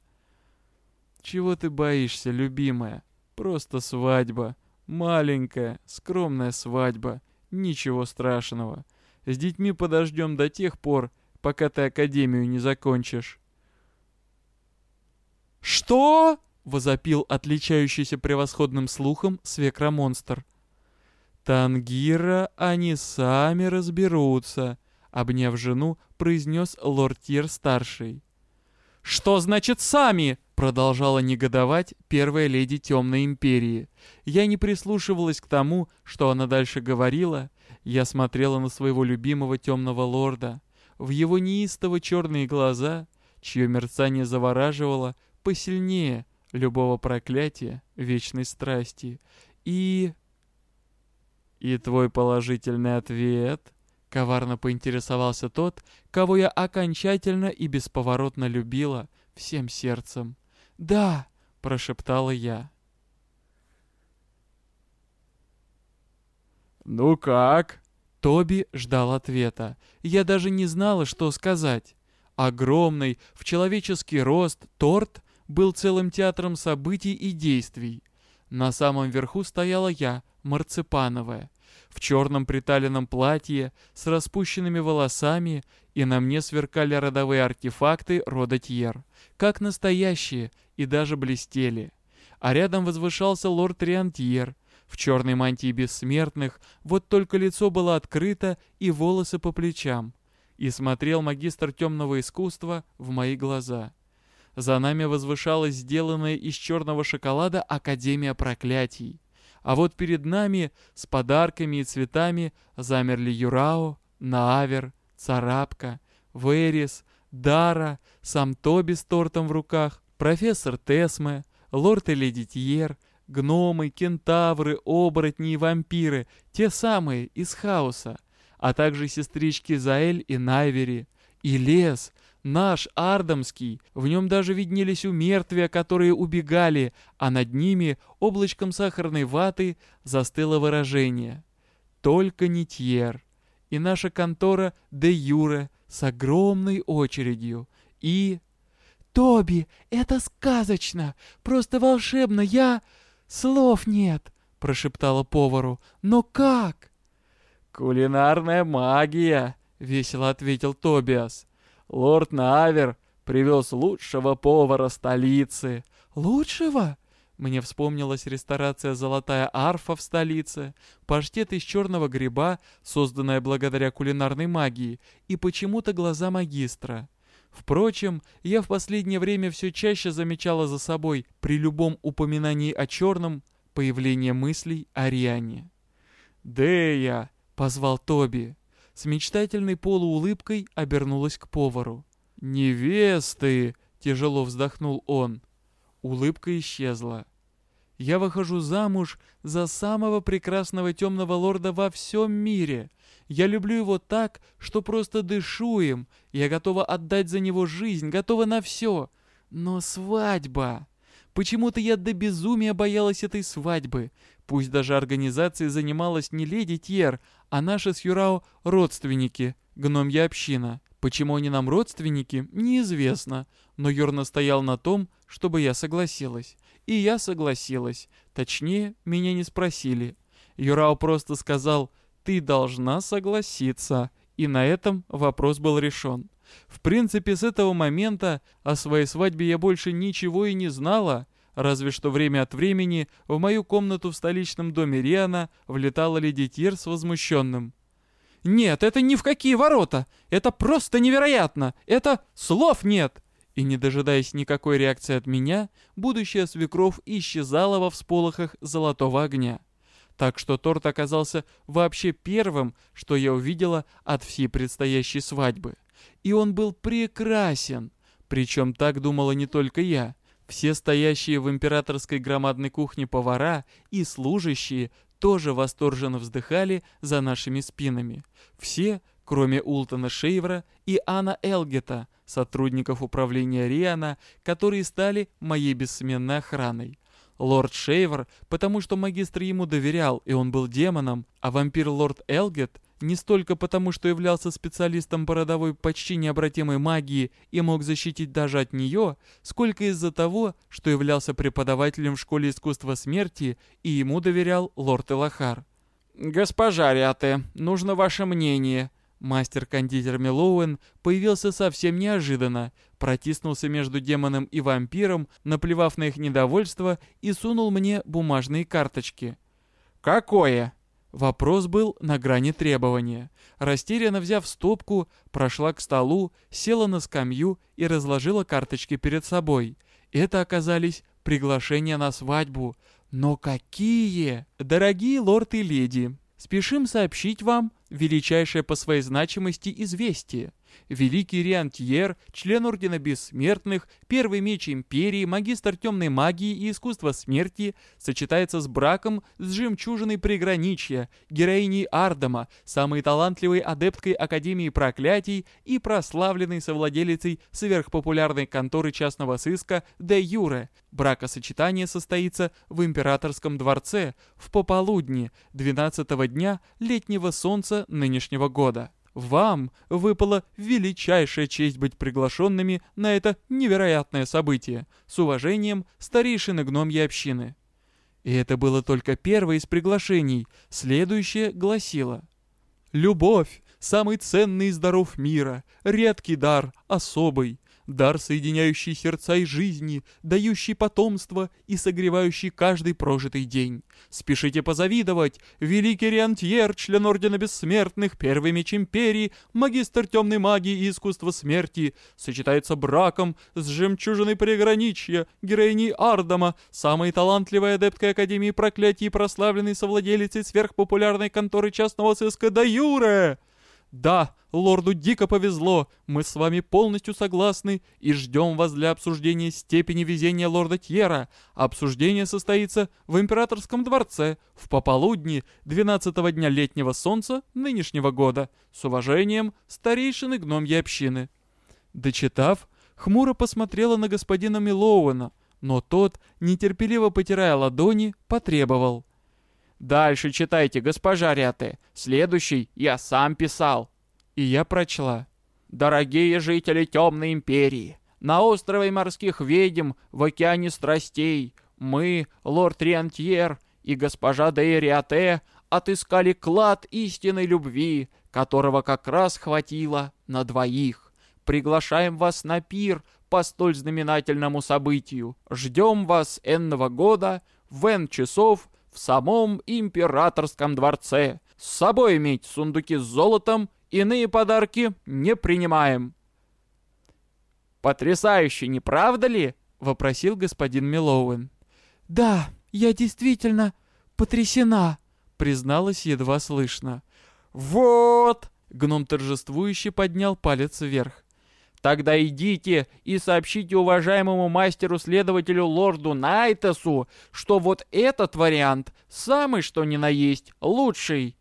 «Чего ты боишься, любимая? Просто свадьба. Маленькая, скромная свадьба. Ничего страшного. С детьми подождем до тех пор, пока ты академию не закончишь». «Что?» — возопил отличающийся превосходным слухом свекромонстр. «Тангира, они сами разберутся», — обняв жену, произнес лорд Тир-старший. «Что значит «сами»?» — продолжала негодовать первая леди Темной Империи. Я не прислушивалась к тому, что она дальше говорила. Я смотрела на своего любимого темного лорда. В его неистово черные глаза, чье мерцание завораживало, посильнее любого проклятия, вечной страсти. И... «И твой положительный ответ?» — коварно поинтересовался тот, кого я окончательно и бесповоротно любила всем сердцем. «Да!» — прошептала я. «Ну как?» Тоби ждал ответа. Я даже не знала, что сказать. Огромный, в человеческий рост, торт был целым театром событий и действий. На самом верху стояла я, марципановая, в черном приталенном платье, с распущенными волосами, и на мне сверкали родовые артефакты рода Тьер, как настоящие, и даже блестели. А рядом возвышался лорд Риантьер, в черной мантии бессмертных, вот только лицо было открыто и волосы по плечам, и смотрел магистр темного искусства в мои глаза. За нами возвышалась сделанная из черного шоколада Академия проклятий. А вот перед нами с подарками и цветами замерли Юрао, Наавер, Царапка, Верис, Дара, сам Тоби с тортом в руках, профессор Тесме, лорд и леди Тьер, гномы, кентавры, оборотни и вампиры, те самые из хаоса, а также сестрички Заэль и Найвери, и лес — Наш, Ардамский, в нем даже виднелись умертвия, которые убегали, а над ними, облачком сахарной ваты, застыло выражение. Только не Тьер. И наша контора де Юре с огромной очередью. И... «Тоби, это сказочно! Просто волшебно! Я... слов нет!» — прошептала повару. «Но как?» «Кулинарная магия!» — весело ответил Тобиас. Лорд Навер привез лучшего повара столицы. Лучшего? Мне вспомнилась ресторация «Золотая арфа» в столице, паштет из черного гриба, созданная благодаря кулинарной магии, и почему-то глаза магистра. Впрочем, я в последнее время все чаще замечала за собой при любом упоминании о черном появление мыслей о Риане. «Дея!» — позвал Тоби с мечтательной полуулыбкой обернулась к повару. «Невесты!» — тяжело вздохнул он. Улыбка исчезла. «Я выхожу замуж за самого прекрасного темного лорда во всем мире. Я люблю его так, что просто дышу им. Я готова отдать за него жизнь, готова на все. Но свадьба...» Почему-то я до безумия боялась этой свадьбы. Пусть даже организацией занималась не леди Тьер, а наши с Юрао родственники, гномья община. Почему они нам родственники, неизвестно, но Юр настоял на том, чтобы я согласилась. И я согласилась. Точнее, меня не спросили. Юрао просто сказал «ты должна согласиться», и на этом вопрос был решен. В принципе, с этого момента о своей свадьбе я больше ничего и не знала, разве что время от времени в мою комнату в столичном доме Риана влетала леди Тир с возмущенным. «Нет, это ни в какие ворота! Это просто невероятно! Это слов нет!» И не дожидаясь никакой реакции от меня, будущая свекровь исчезала во всполохах золотого огня. Так что торт оказался вообще первым, что я увидела от всей предстоящей свадьбы. И он был прекрасен. Причем так думала не только я. Все стоящие в императорской громадной кухне повара и служащие тоже восторженно вздыхали за нашими спинами. Все, кроме Ултона Шейвера и Анна Элгета, сотрудников управления Риана, которые стали моей бессменной охраной. Лорд Шейвер, потому что магистр ему доверял, и он был демоном, а вампир Лорд Элгет не столько потому, что являлся специалистом по родовой почти необратимой магии и мог защитить даже от нее, сколько из-за того, что являлся преподавателем в школе искусства смерти и ему доверял лорд Элахар. «Госпожа Ряте, нужно ваше мнение», Мастер-кондитер Милоуэн появился совсем неожиданно, протиснулся между демоном и вампиром, наплевав на их недовольство, и сунул мне бумажные карточки. «Какое?» Вопрос был на грани требования. Растерянно взяв стопку, прошла к столу, села на скамью и разложила карточки перед собой. Это оказались приглашения на свадьбу. Но какие! Дорогие лорд и леди, спешим сообщить вам, величайшее по своей значимости известие. Великий Риантьер, член Ордена Бессмертных, первый меч Империи, магистр темной магии и искусства смерти, сочетается с браком с жемчужиной приграничья, героиней Ардама, самой талантливой адепткой Академии Проклятий и прославленной совладелицей сверхпопулярной конторы частного сыска Де Юре. Бракосочетание состоится в Императорском дворце в пополудни 12 дня летнего солнца нынешнего года. Вам выпала величайшая честь быть приглашенными на это невероятное событие. С уважением, старейшины гномьей общины. И это было только первое из приглашений. Следующее гласило. «Любовь — самый ценный из даров мира, редкий дар, особый дар, соединяющий сердца и жизни, дающий потомство и согревающий каждый прожитый день. Спешите позавидовать, великий Риантьер, член Ордена Бессмертных, первый меч Империи, магистр темной магии и искусства смерти, сочетается браком с жемчужиной приграничья, героиней Ардама, самой талантливой адепткой Академии Проклятий и прославленной совладелицей сверхпопулярной конторы частного сыска Даюре. Да, лорду дико повезло, мы с вами полностью согласны и ждем вас для обсуждения степени везения лорда Тьера. Обсуждение состоится в императорском дворце в пополудни 12 дня летнего солнца нынешнего года. С уважением, старейшины гномьей общины. Дочитав, хмуро посмотрела на господина Милоуэна, но тот, нетерпеливо потирая ладони, потребовал. «Дальше читайте, госпожа Ряте. Следующий я сам писал». И я прочла. «Дорогие жители Темной Империи, на острове морских ведьм, в океане страстей, мы, лорд Риантьер и госпожа Дейриате, отыскали клад истинной любви, которого как раз хватило на двоих. Приглашаем вас на пир по столь знаменательному событию. Ждем вас энного года в эн часов в самом императорском дворце. С собой иметь сундуки с золотом, иные подарки не принимаем». «Потрясающе, не правда ли?» — вопросил господин Милоуэн. «Да, я действительно потрясена», — призналась едва слышно. «Вот!» — гном торжествующе поднял палец вверх. Тогда идите и сообщите уважаемому мастеру-следователю лорду Найтесу, что вот этот вариант самый что ни на есть лучший.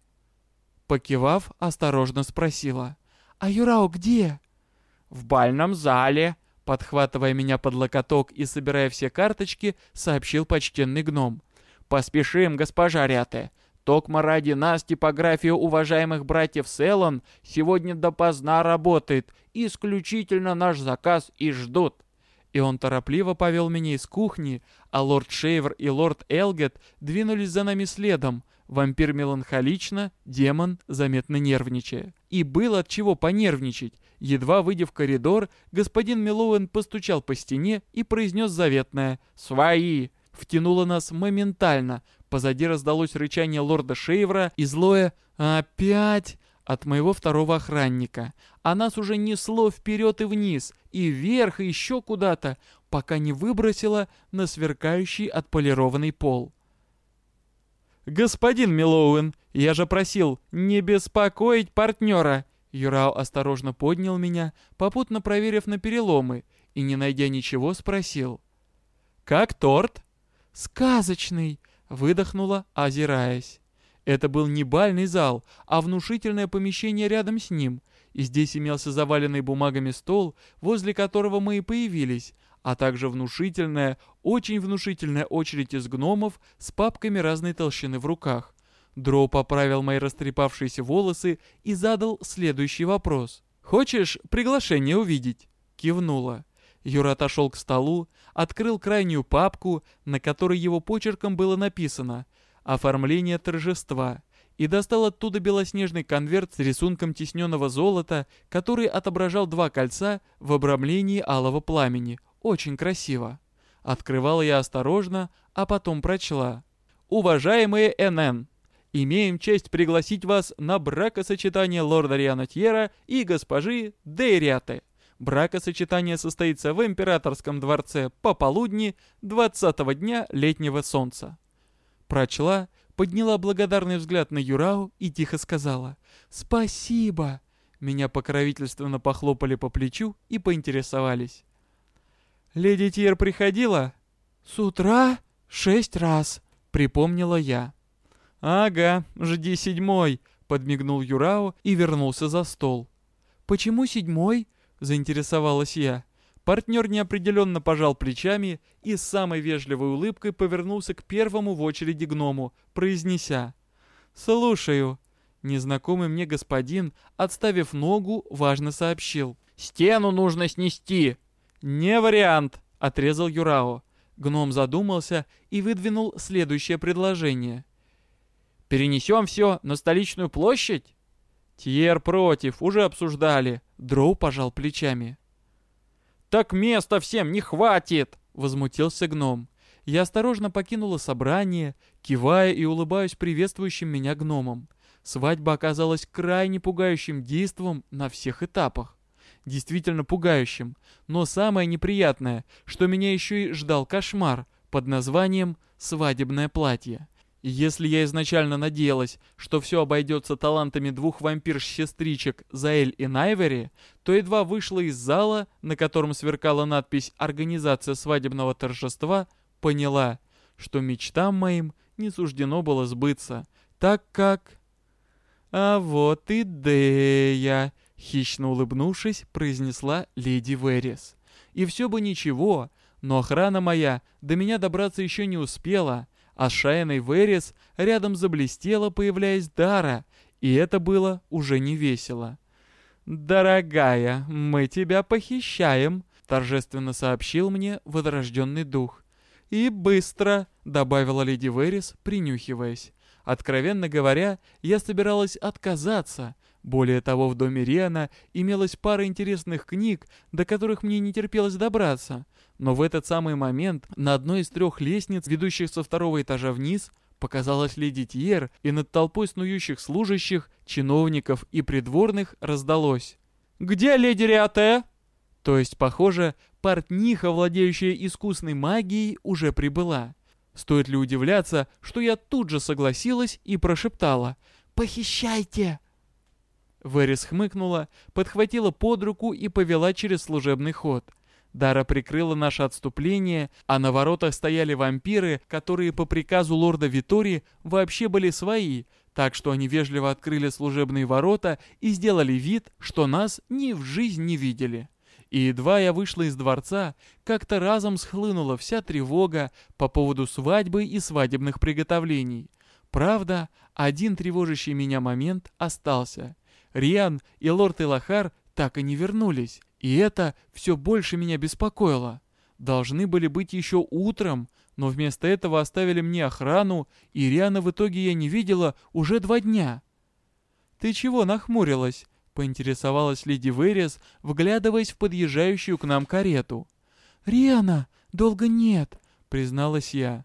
Покивав, осторожно спросила. «А Юрао где?» «В бальном зале», подхватывая меня под локоток и собирая все карточки, сообщил почтенный гном. «Поспешим, госпожа Ряте. Токма ради нас типография уважаемых братьев Селлон сегодня допоздна работает, исключительно наш заказ и ждут. И он торопливо повел меня из кухни, а лорд Шейвер и лорд Элгет двинулись за нами следом, вампир меланхолично, демон заметно нервничая. И было от чего понервничать. Едва выйдя в коридор, господин Милоуэн постучал по стене и произнес заветное «Свои!» Втянуло нас моментально, Позади раздалось рычание лорда Шейвра и злое «Опять!» от моего второго охранника, а нас уже несло вперед и вниз, и вверх, и еще куда-то, пока не выбросило на сверкающий отполированный пол. «Господин Милоуэн, я же просил не беспокоить партнера!» Юрау осторожно поднял меня, попутно проверив на переломы, и, не найдя ничего, спросил. «Как торт?» «Сказочный!» Выдохнула, озираясь. Это был не бальный зал, а внушительное помещение рядом с ним, и здесь имелся заваленный бумагами стол, возле которого мы и появились, а также внушительная, очень внушительная очередь из гномов с папками разной толщины в руках. Дроу поправил мои растрепавшиеся волосы и задал следующий вопрос. «Хочешь приглашение увидеть?» Кивнула. Юра отошел к столу, открыл крайнюю папку, на которой его почерком было написано «Оформление торжества» и достал оттуда белоснежный конверт с рисунком тисненного золота, который отображал два кольца в обрамлении алого пламени. Очень красиво. Открывала я осторожно, а потом прочла. «Уважаемые НН, имеем честь пригласить вас на бракосочетание лорда Риана Тьера и госпожи Дейриаты. Бракосочетание состоится в императорском дворце пополудни 20 дня летнего солнца». Прочла, подняла благодарный взгляд на Юрау и тихо сказала «Спасибо!». Меня покровительственно похлопали по плечу и поинтересовались. «Леди Тьер приходила?» «С утра шесть раз», — припомнила я. «Ага, жди седьмой», — подмигнул Юрао и вернулся за стол. «Почему седьмой?» — заинтересовалась я. Партнер неопределенно пожал плечами и с самой вежливой улыбкой повернулся к первому в очереди гному, произнеся «Слушаю». Незнакомый мне господин, отставив ногу, важно сообщил. «Стену нужно снести!» «Не вариант!» — отрезал Юрао. Гном задумался и выдвинул следующее предложение. «Перенесем все на столичную площадь?» «Тьер против, уже обсуждали». Дроу пожал плечами. «Так места всем не хватит!» — возмутился гном. Я осторожно покинула собрание, кивая и улыбаясь приветствующим меня гномам. Свадьба оказалась крайне пугающим действом на всех этапах. Действительно пугающим. Но самое неприятное, что меня еще и ждал кошмар под названием «свадебное платье». Если я изначально надеялась, что все обойдется талантами двух вампир-сестричек Заэль и Найвери, то едва вышла из зала, на котором сверкала надпись «Организация свадебного торжества», поняла, что мечтам моим не суждено было сбыться, так как... «А вот и Дея!» — хищно улыбнувшись, произнесла леди Верис. «И все бы ничего, но охрана моя до меня добраться еще не успела» а с Шайной Верис рядом заблестела, появляясь Дара, и это было уже не весело. «Дорогая, мы тебя похищаем», — торжественно сообщил мне возрожденный дух. «И быстро», — добавила леди Верис, принюхиваясь. Откровенно говоря, я собиралась отказаться. Более того, в доме Риана имелась пара интересных книг, до которых мне не терпелось добраться. Но в этот самый момент на одной из трех лестниц, ведущих со второго этажа вниз, показалась леди Тьер, и над толпой снующих служащих, чиновников и придворных раздалось. «Где леди Риате?» То есть, похоже, портниха, владеющая искусной магией, уже прибыла. Стоит ли удивляться, что я тут же согласилась и прошептала «Похищайте!» Верис хмыкнула, подхватила под руку и повела через служебный ход. Дара прикрыла наше отступление, а на воротах стояли вампиры, которые по приказу лорда Витори вообще были свои, так что они вежливо открыли служебные ворота и сделали вид, что нас ни в жизнь не видели. И едва я вышла из дворца, как-то разом схлынула вся тревога по поводу свадьбы и свадебных приготовлений. Правда, один тревожащий меня момент остался. Риан и лорд Элахар так и не вернулись. И это все больше меня беспокоило. Должны были быть еще утром, но вместо этого оставили мне охрану, и Риана в итоге я не видела уже два дня. «Ты чего нахмурилась?» — поинтересовалась леди Верес, вглядываясь в подъезжающую к нам карету. «Риана, долго нет», — призналась я.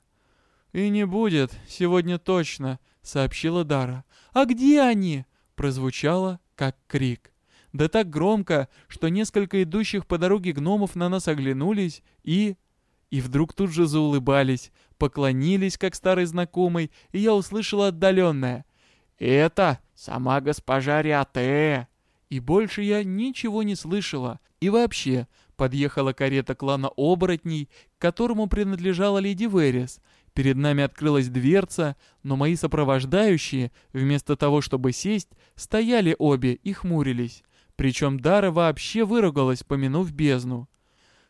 «И не будет, сегодня точно», — сообщила Дара. «А где они?» — прозвучало, как крик да так громко, что несколько идущих по дороге гномов на нас оглянулись и... И вдруг тут же заулыбались, поклонились, как старый знакомый, и я услышала отдаленное. «Это сама госпожа Риате!» И больше я ничего не слышала. И вообще, подъехала карета клана оборотней, к которому принадлежала леди Верес. Перед нами открылась дверца, но мои сопровождающие, вместо того, чтобы сесть, стояли обе и хмурились. Причем Дара вообще выругалась, помянув бездну.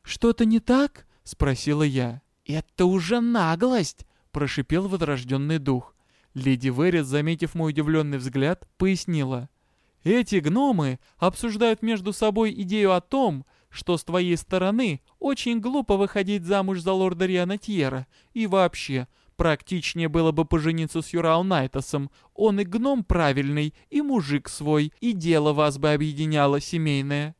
«Что-то не так?» — спросила я. «Это уже наглость!» — прошипел возрожденный дух. Леди Верес, заметив мой удивленный взгляд, пояснила. «Эти гномы обсуждают между собой идею о том, что с твоей стороны очень глупо выходить замуж за лорда Риана Тьера. И вообще, практичнее было бы пожениться с Юрау Найтасом. Он и гном правильный, и мужик свой, и дело вас бы объединяло семейное».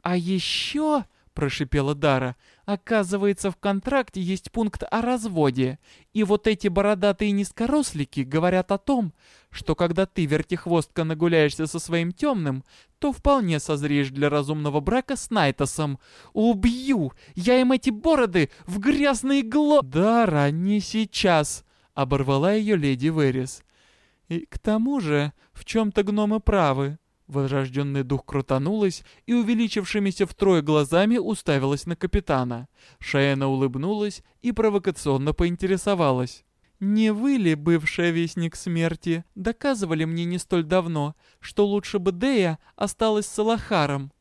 «А еще...» — прошипела Дара. «Оказывается, в контракте есть пункт о разводе, и вот эти бородатые низкорослики говорят о том, что когда ты, вертихвостка, нагуляешься со своим темным, то вполне созреешь для разумного брака с Найтосом. Убью! Я им эти бороды в грязные гло...» «Дара, не сейчас!» — оборвала ее леди Верис. «И к тому же, в чем-то гномы правы». Возрожденный дух крутанулась и увеличившимися втрое глазами уставилась на капитана. Шаэна улыбнулась и провокационно поинтересовалась. «Не вы ли, бывшая вестник смерти, доказывали мне не столь давно, что лучше бы Дея осталась с Алахаром?»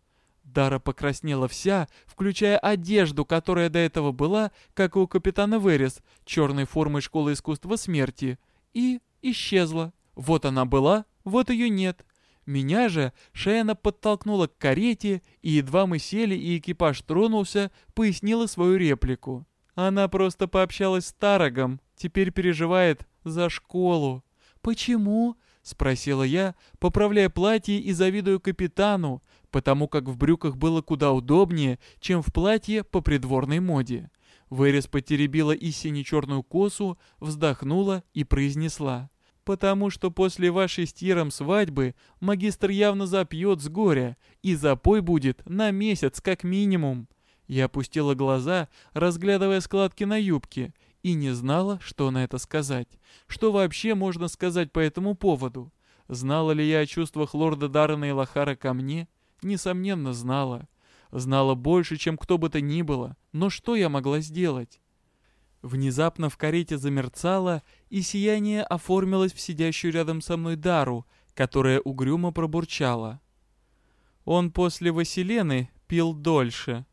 Дара покраснела вся, включая одежду, которая до этого была, как и у капитана Верес, черной формой школы искусства смерти, и исчезла. Вот она была, вот ее нет. Меня же Шейна подтолкнула к карете, и едва мы сели и экипаж тронулся, пояснила свою реплику. Она просто пообщалась с Тарагом, теперь переживает за школу. «Почему?» — спросила я, поправляя платье и завидую капитану, потому как в брюках было куда удобнее, чем в платье по придворной моде. Вэрис потеребила и сине-черную косу, вздохнула и произнесла потому что после вашей с Тиром свадьбы магистр явно запьет с горя, и запой будет на месяц как минимум. Я опустила глаза, разглядывая складки на юбке, и не знала, что на это сказать. Что вообще можно сказать по этому поводу? Знала ли я о чувствах лорда Даррена и Лохара ко мне? Несомненно, знала. Знала больше, чем кто бы то ни было. Но что я могла сделать? Внезапно в карете замерцало, и сияние оформилось в сидящую рядом со мной Дару, которая угрюмо пробурчала. Он после Василены пил дольше.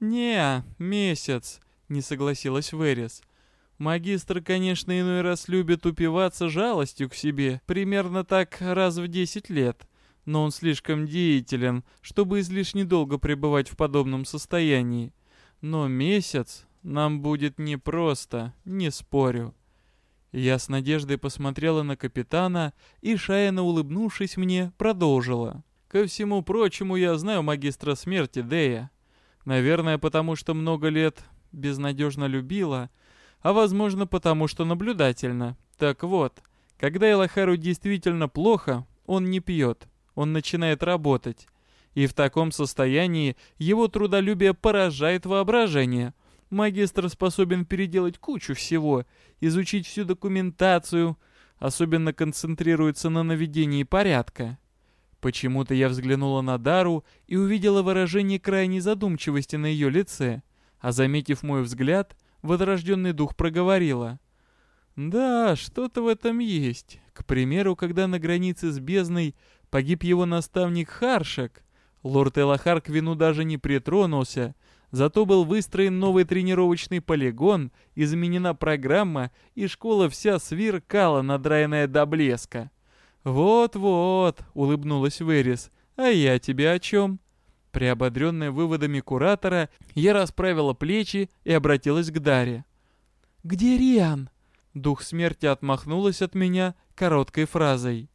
«Не, месяц», — не согласилась Верес. «Магистр, конечно, иной раз любит упиваться жалостью к себе, примерно так раз в десять лет, но он слишком деятелен, чтобы излишне долго пребывать в подобном состоянии. Но месяц нам будет непросто, не спорю». Я с надеждой посмотрела на капитана, и Шаяна, улыбнувшись мне, продолжила. «Ко всему прочему, я знаю магистра смерти Дея. Наверное, потому что много лет безнадежно любила, а возможно, потому что наблюдательно. Так вот, когда Элахару действительно плохо, он не пьет, он начинает работать. И в таком состоянии его трудолюбие поражает воображение — Магистр способен переделать кучу всего, изучить всю документацию, особенно концентрируется на наведении порядка. Почему-то я взглянула на Дару и увидела выражение крайней задумчивости на ее лице, а заметив мой взгляд, возрожденный дух проговорила. «Да, что-то в этом есть. К примеру, когда на границе с бездной погиб его наставник Харшек, лорд Элахар к вину даже не притронулся, Зато был выстроен новый тренировочный полигон, изменена программа, и школа вся сверкала, надраенная до блеска. «Вот-вот», — улыбнулась Верис, — «а я тебе о чем?» Приободренная выводами куратора, я расправила плечи и обратилась к Даре. «Где Риан?» Дух смерти отмахнулась от меня короткой фразой.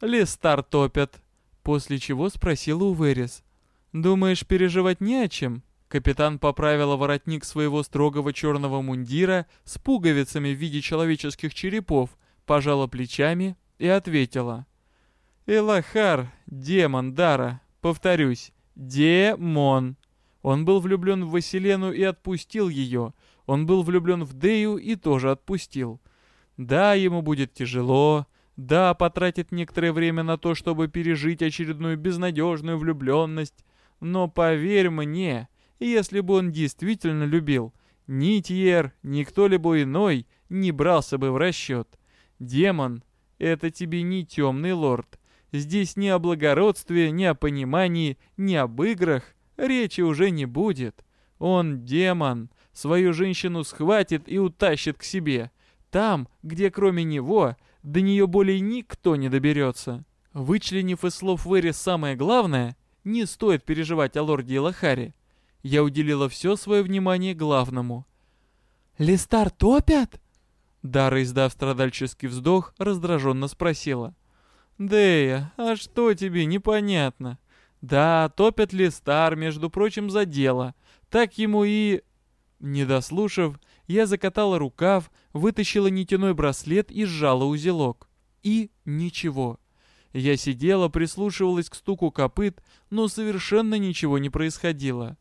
«Листар топят», после чего спросила у Верис. «Думаешь, переживать не о чем?» Капитан поправила воротник своего строгого черного мундира с пуговицами в виде человеческих черепов, пожала плечами и ответила. «Элахар, демон Дара, повторюсь, демон!» Он был влюблен в Василену и отпустил ее. Он был влюблен в Дею и тоже отпустил. Да, ему будет тяжело. Да, потратит некоторое время на то, чтобы пережить очередную безнадежную влюбленность. Но поверь мне, если бы он действительно любил, ни Тьер, ни кто-либо иной не брался бы в расчет. Демон — это тебе не темный лорд. Здесь ни о благородстве, ни о понимании, ни об играх речи уже не будет. Он демон, свою женщину схватит и утащит к себе. Там, где кроме него до нее более никто не доберется. Вычленив из слов Вэри самое главное, не стоит переживать о лорде Илахаре. Я уделила все свое внимание главному. «Листар топят?» Дара, издав страдальческий вздох, раздраженно спросила. «Дея, а что тебе непонятно?» «Да, топят Листар, между прочим, за дело. Так ему и...» Не дослушав, я закатала рукав, вытащила нитяной браслет и сжала узелок. И ничего. Я сидела, прислушивалась к стуку копыт, но совершенно ничего не происходило.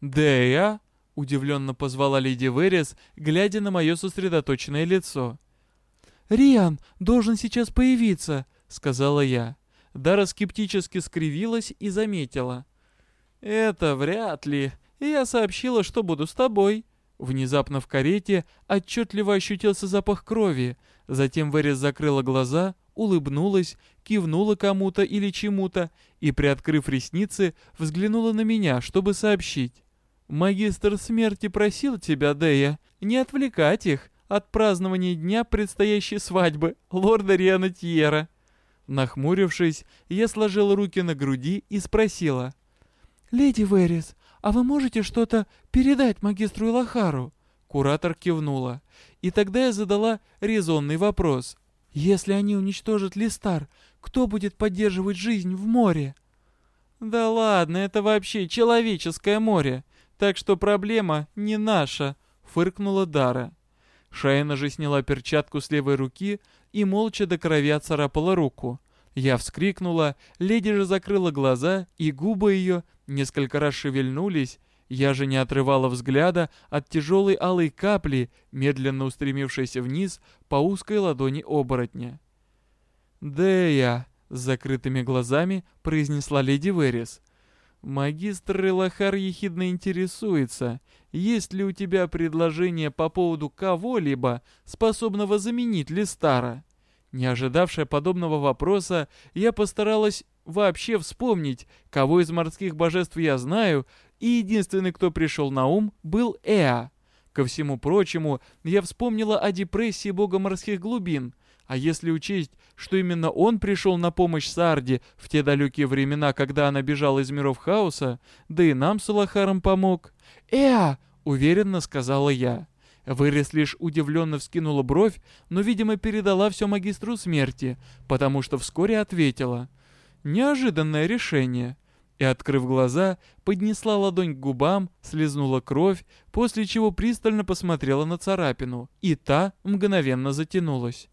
«Дэя?» — удивленно позвала леди Верес, глядя на мое сосредоточенное лицо. «Риан должен сейчас появиться», — сказала я. Дара скептически скривилась и заметила. «Это вряд ли. Я сообщила, что буду с тобой». Внезапно в карете отчетливо ощутился запах крови. Затем Верес закрыла глаза, улыбнулась, кивнула кому-то или чему-то и, приоткрыв ресницы, взглянула на меня, чтобы сообщить. «Магистр смерти просил тебя, Дея, не отвлекать их от празднования дня предстоящей свадьбы лорда Риана Тьера». Нахмурившись, я сложила руки на груди и спросила. «Леди Верис, а вы можете что-то передать магистру Илахару?» Куратор кивнула. И тогда я задала резонный вопрос. Если они уничтожат Листар, кто будет поддерживать жизнь в море? Да ладно, это вообще человеческое море, так что проблема не наша, фыркнула Дара. Шайна же сняла перчатку с левой руки и молча до крови отцарапала руку. Я вскрикнула, леди же закрыла глаза, и губы ее несколько раз шевельнулись, я же не отрывала взгляда от тяжелой алой капли, медленно устремившейся вниз по узкой ладони оборотня. «Дея!» — с закрытыми глазами произнесла леди Верис. «Магистр Элахар ехидно интересуется, есть ли у тебя предложение по поводу кого-либо, способного заменить Листара?» Не ожидавшая подобного вопроса, я постаралась вообще вспомнить, кого из морских божеств я знаю, и единственный, кто пришел на ум, был Эа. Ко всему прочему, я вспомнила о депрессии бога морских глубин, а если учесть, что именно он пришел на помощь Сарде в те далекие времена, когда она бежала из миров хаоса, да и нам с Алахаром помог. «Эа!» — уверенно сказала я. Вырез лишь удивленно вскинула бровь, но, видимо, передала все магистру смерти, потому что вскоре ответила. «Неожиданное решение и, открыв глаза, поднесла ладонь к губам, слезнула кровь, после чего пристально посмотрела на царапину, и та мгновенно затянулась.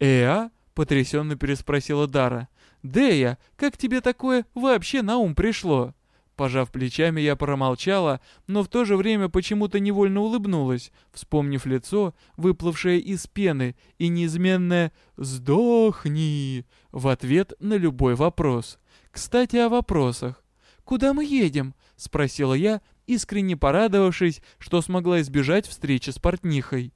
«Эа?» — потрясенно переспросила Дара. «Дея, как тебе такое вообще на ум пришло?» Пожав плечами, я промолчала, но в то же время почему-то невольно улыбнулась, вспомнив лицо, выплывшее из пены, и неизменное «Сдохни!» в ответ на любой вопрос. Кстати, о вопросах. «Куда мы едем?» — спросила я, искренне порадовавшись, что смогла избежать встречи с портнихой.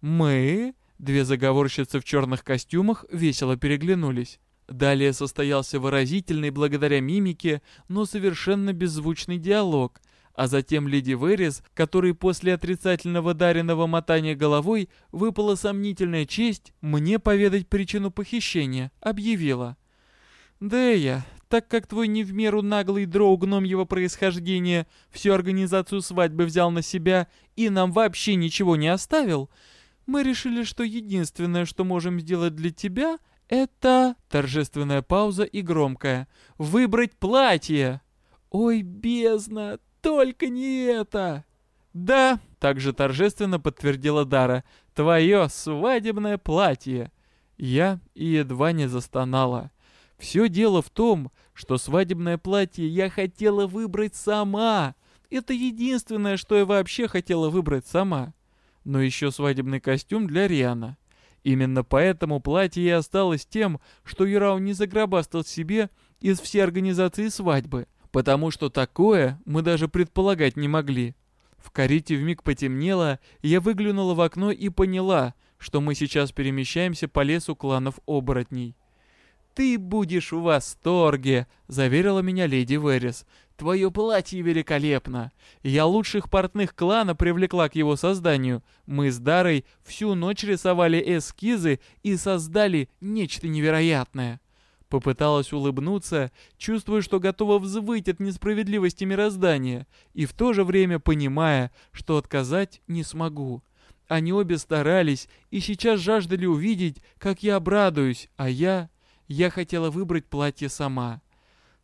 «Мы?» — две заговорщицы в черных костюмах весело переглянулись. Далее состоялся выразительный благодаря мимике, но совершенно беззвучный диалог, а затем леди Верес, которой после отрицательного даренного мотания головой выпала сомнительная честь мне поведать причину похищения, объявила. «Дэя, так как твой не в меру наглый дроу гномьего происхождения всю организацию свадьбы взял на себя и нам вообще ничего не оставил, мы решили, что единственное, что можем сделать для тебя, это...» Торжественная пауза и громкая. «Выбрать платье!» «Ой, бездна, только не это!» «Да», — также торжественно подтвердила Дара, — «твое свадебное платье». Я едва не застонала. Все дело в том, что свадебное платье я хотела выбрать сама. Это единственное, что я вообще хотела выбрать сама. Но еще свадебный костюм для Риана. Именно поэтому платье и осталось тем, что Юрау не загробастал себе из всей организации свадьбы, потому что такое мы даже предполагать не могли. В карете вмиг потемнело, я выглянула в окно и поняла, что мы сейчас перемещаемся по лесу кланов оборотней. «Ты будешь в восторге», — заверила меня леди Верес. Твое платье великолепно. Я лучших портных клана привлекла к его созданию. Мы с Дарой всю ночь рисовали эскизы и создали нечто невероятное». Попыталась улыбнуться, чувствуя, что готова взвыть от несправедливости мироздания, и в то же время понимая, что отказать не смогу. Они обе старались и сейчас жаждали увидеть, как я обрадуюсь, а я... Я хотела выбрать платье сама.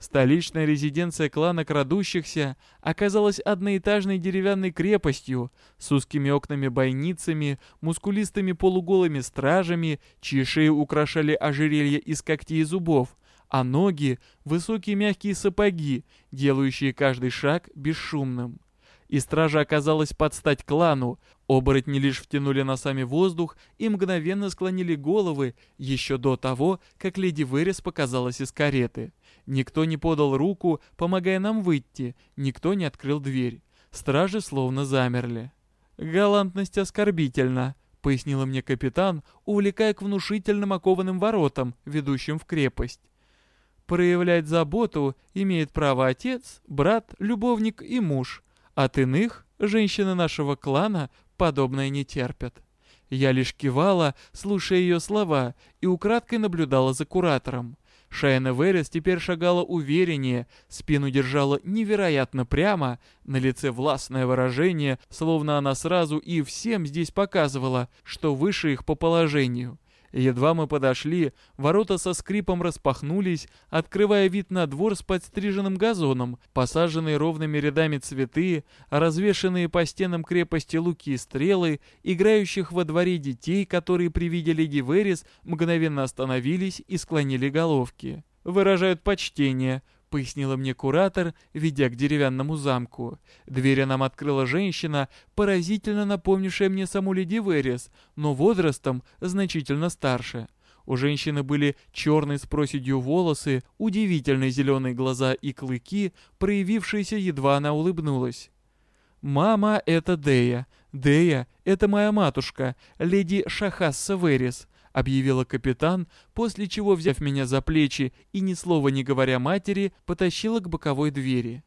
Столичная резиденция клана крадущихся оказалась одноэтажной деревянной крепостью с узкими окнами-бойницами, мускулистыми полуголыми стражами, чьи шеи украшали ожерелья из когтей и зубов, а ноги — высокие мягкие сапоги, делающие каждый шаг бесшумным. И стража оказалась под стать клану, Оборотни лишь втянули носами воздух и мгновенно склонили головы еще до того, как леди Верес показалась из кареты. Никто не подал руку, помогая нам выйти, никто не открыл дверь. Стражи словно замерли. «Галантность оскорбительна», — пояснила мне капитан, увлекая к внушительным окованным воротам, ведущим в крепость. «Проявлять заботу имеет право отец, брат, любовник и муж. От иных женщины нашего клана подобное не терпят. Я лишь кивала, слушая ее слова, и украдкой наблюдала за куратором. Шайна Верес теперь шагала увереннее, спину держала невероятно прямо, на лице властное выражение, словно она сразу и всем здесь показывала, что выше их по положению. Едва мы подошли, ворота со скрипом распахнулись, открывая вид на двор с подстриженным газоном, посаженные ровными рядами цветы, развешанные по стенам крепости луки и стрелы, играющих во дворе детей, которые при виде леди Верис мгновенно остановились и склонили головки. Выражают почтение, — пояснила мне куратор, ведя к деревянному замку. Дверь нам открыла женщина, поразительно напомнившая мне саму леди Верес, но возрастом значительно старше. У женщины были черные с проседью волосы, удивительные зеленые глаза и клыки, проявившиеся едва она улыбнулась. «Мама — это Дея. Дея — это моя матушка, леди Шахасса Верес. — объявила капитан, после чего, взяв меня за плечи и ни слова не говоря матери, потащила к боковой двери.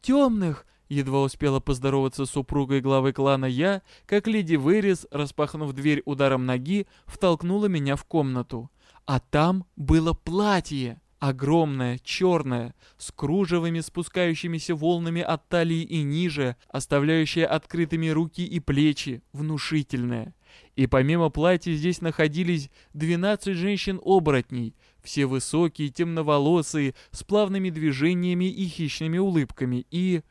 «Темных!» — едва успела поздороваться с супругой главы клана я, как леди Верис, распахнув дверь ударом ноги, втолкнула меня в комнату. А там было платье! Огромное, черное, с кружевами, спускающимися волнами от талии и ниже, оставляющее открытыми руки и плечи, внушительное. И помимо платья здесь находились 12 женщин-оборотней, все высокие, темноволосые, с плавными движениями и хищными улыбками, и...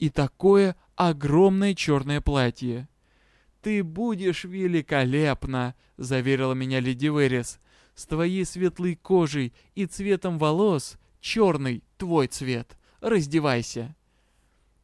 и такое огромное черное платье. «Ты будешь великолепна», — заверила меня леди Верес. «С твоей светлой кожей и цветом волос черный твой цвет. Раздевайся».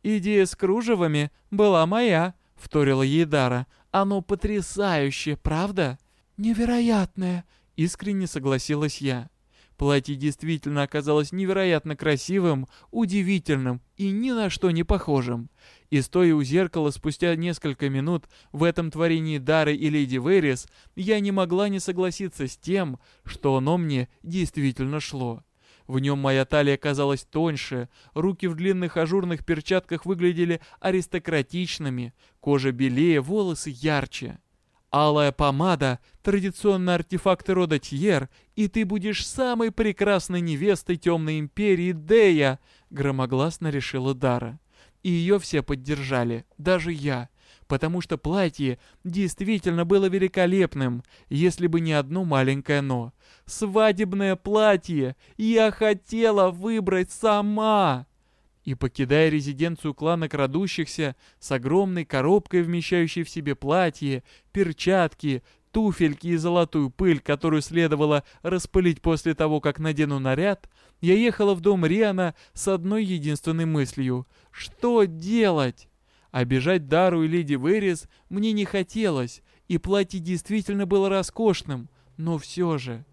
«Идея с кружевами была моя», — вторила ей Дара. Оно потрясающее, правда? Невероятное, искренне согласилась я. Платье действительно оказалось невероятно красивым, удивительным и ни на что не похожим. И стоя у зеркала спустя несколько минут в этом творении Дары и Леди Верис, я не могла не согласиться с тем, что оно мне действительно шло. В нем моя талия казалась тоньше, руки в длинных ажурных перчатках выглядели аристократичными, кожа белее, волосы ярче. Алая помада — традиционный артефакт рода Тьер, и ты будешь самой прекрасной невестой темной империи Дея, громогласно решила Дара. И ее все поддержали, даже я потому что платье действительно было великолепным, если бы не одно маленькое «но». Свадебное платье я хотела выбрать сама! И покидая резиденцию клана крадущихся с огромной коробкой, вмещающей в себе платье, перчатки, туфельки и золотую пыль, которую следовало распылить после того, как надену наряд, я ехала в дом Риана с одной единственной мыслью — что делать? Обижать Дару и леди Верис мне не хотелось, и платье действительно было роскошным, но все же...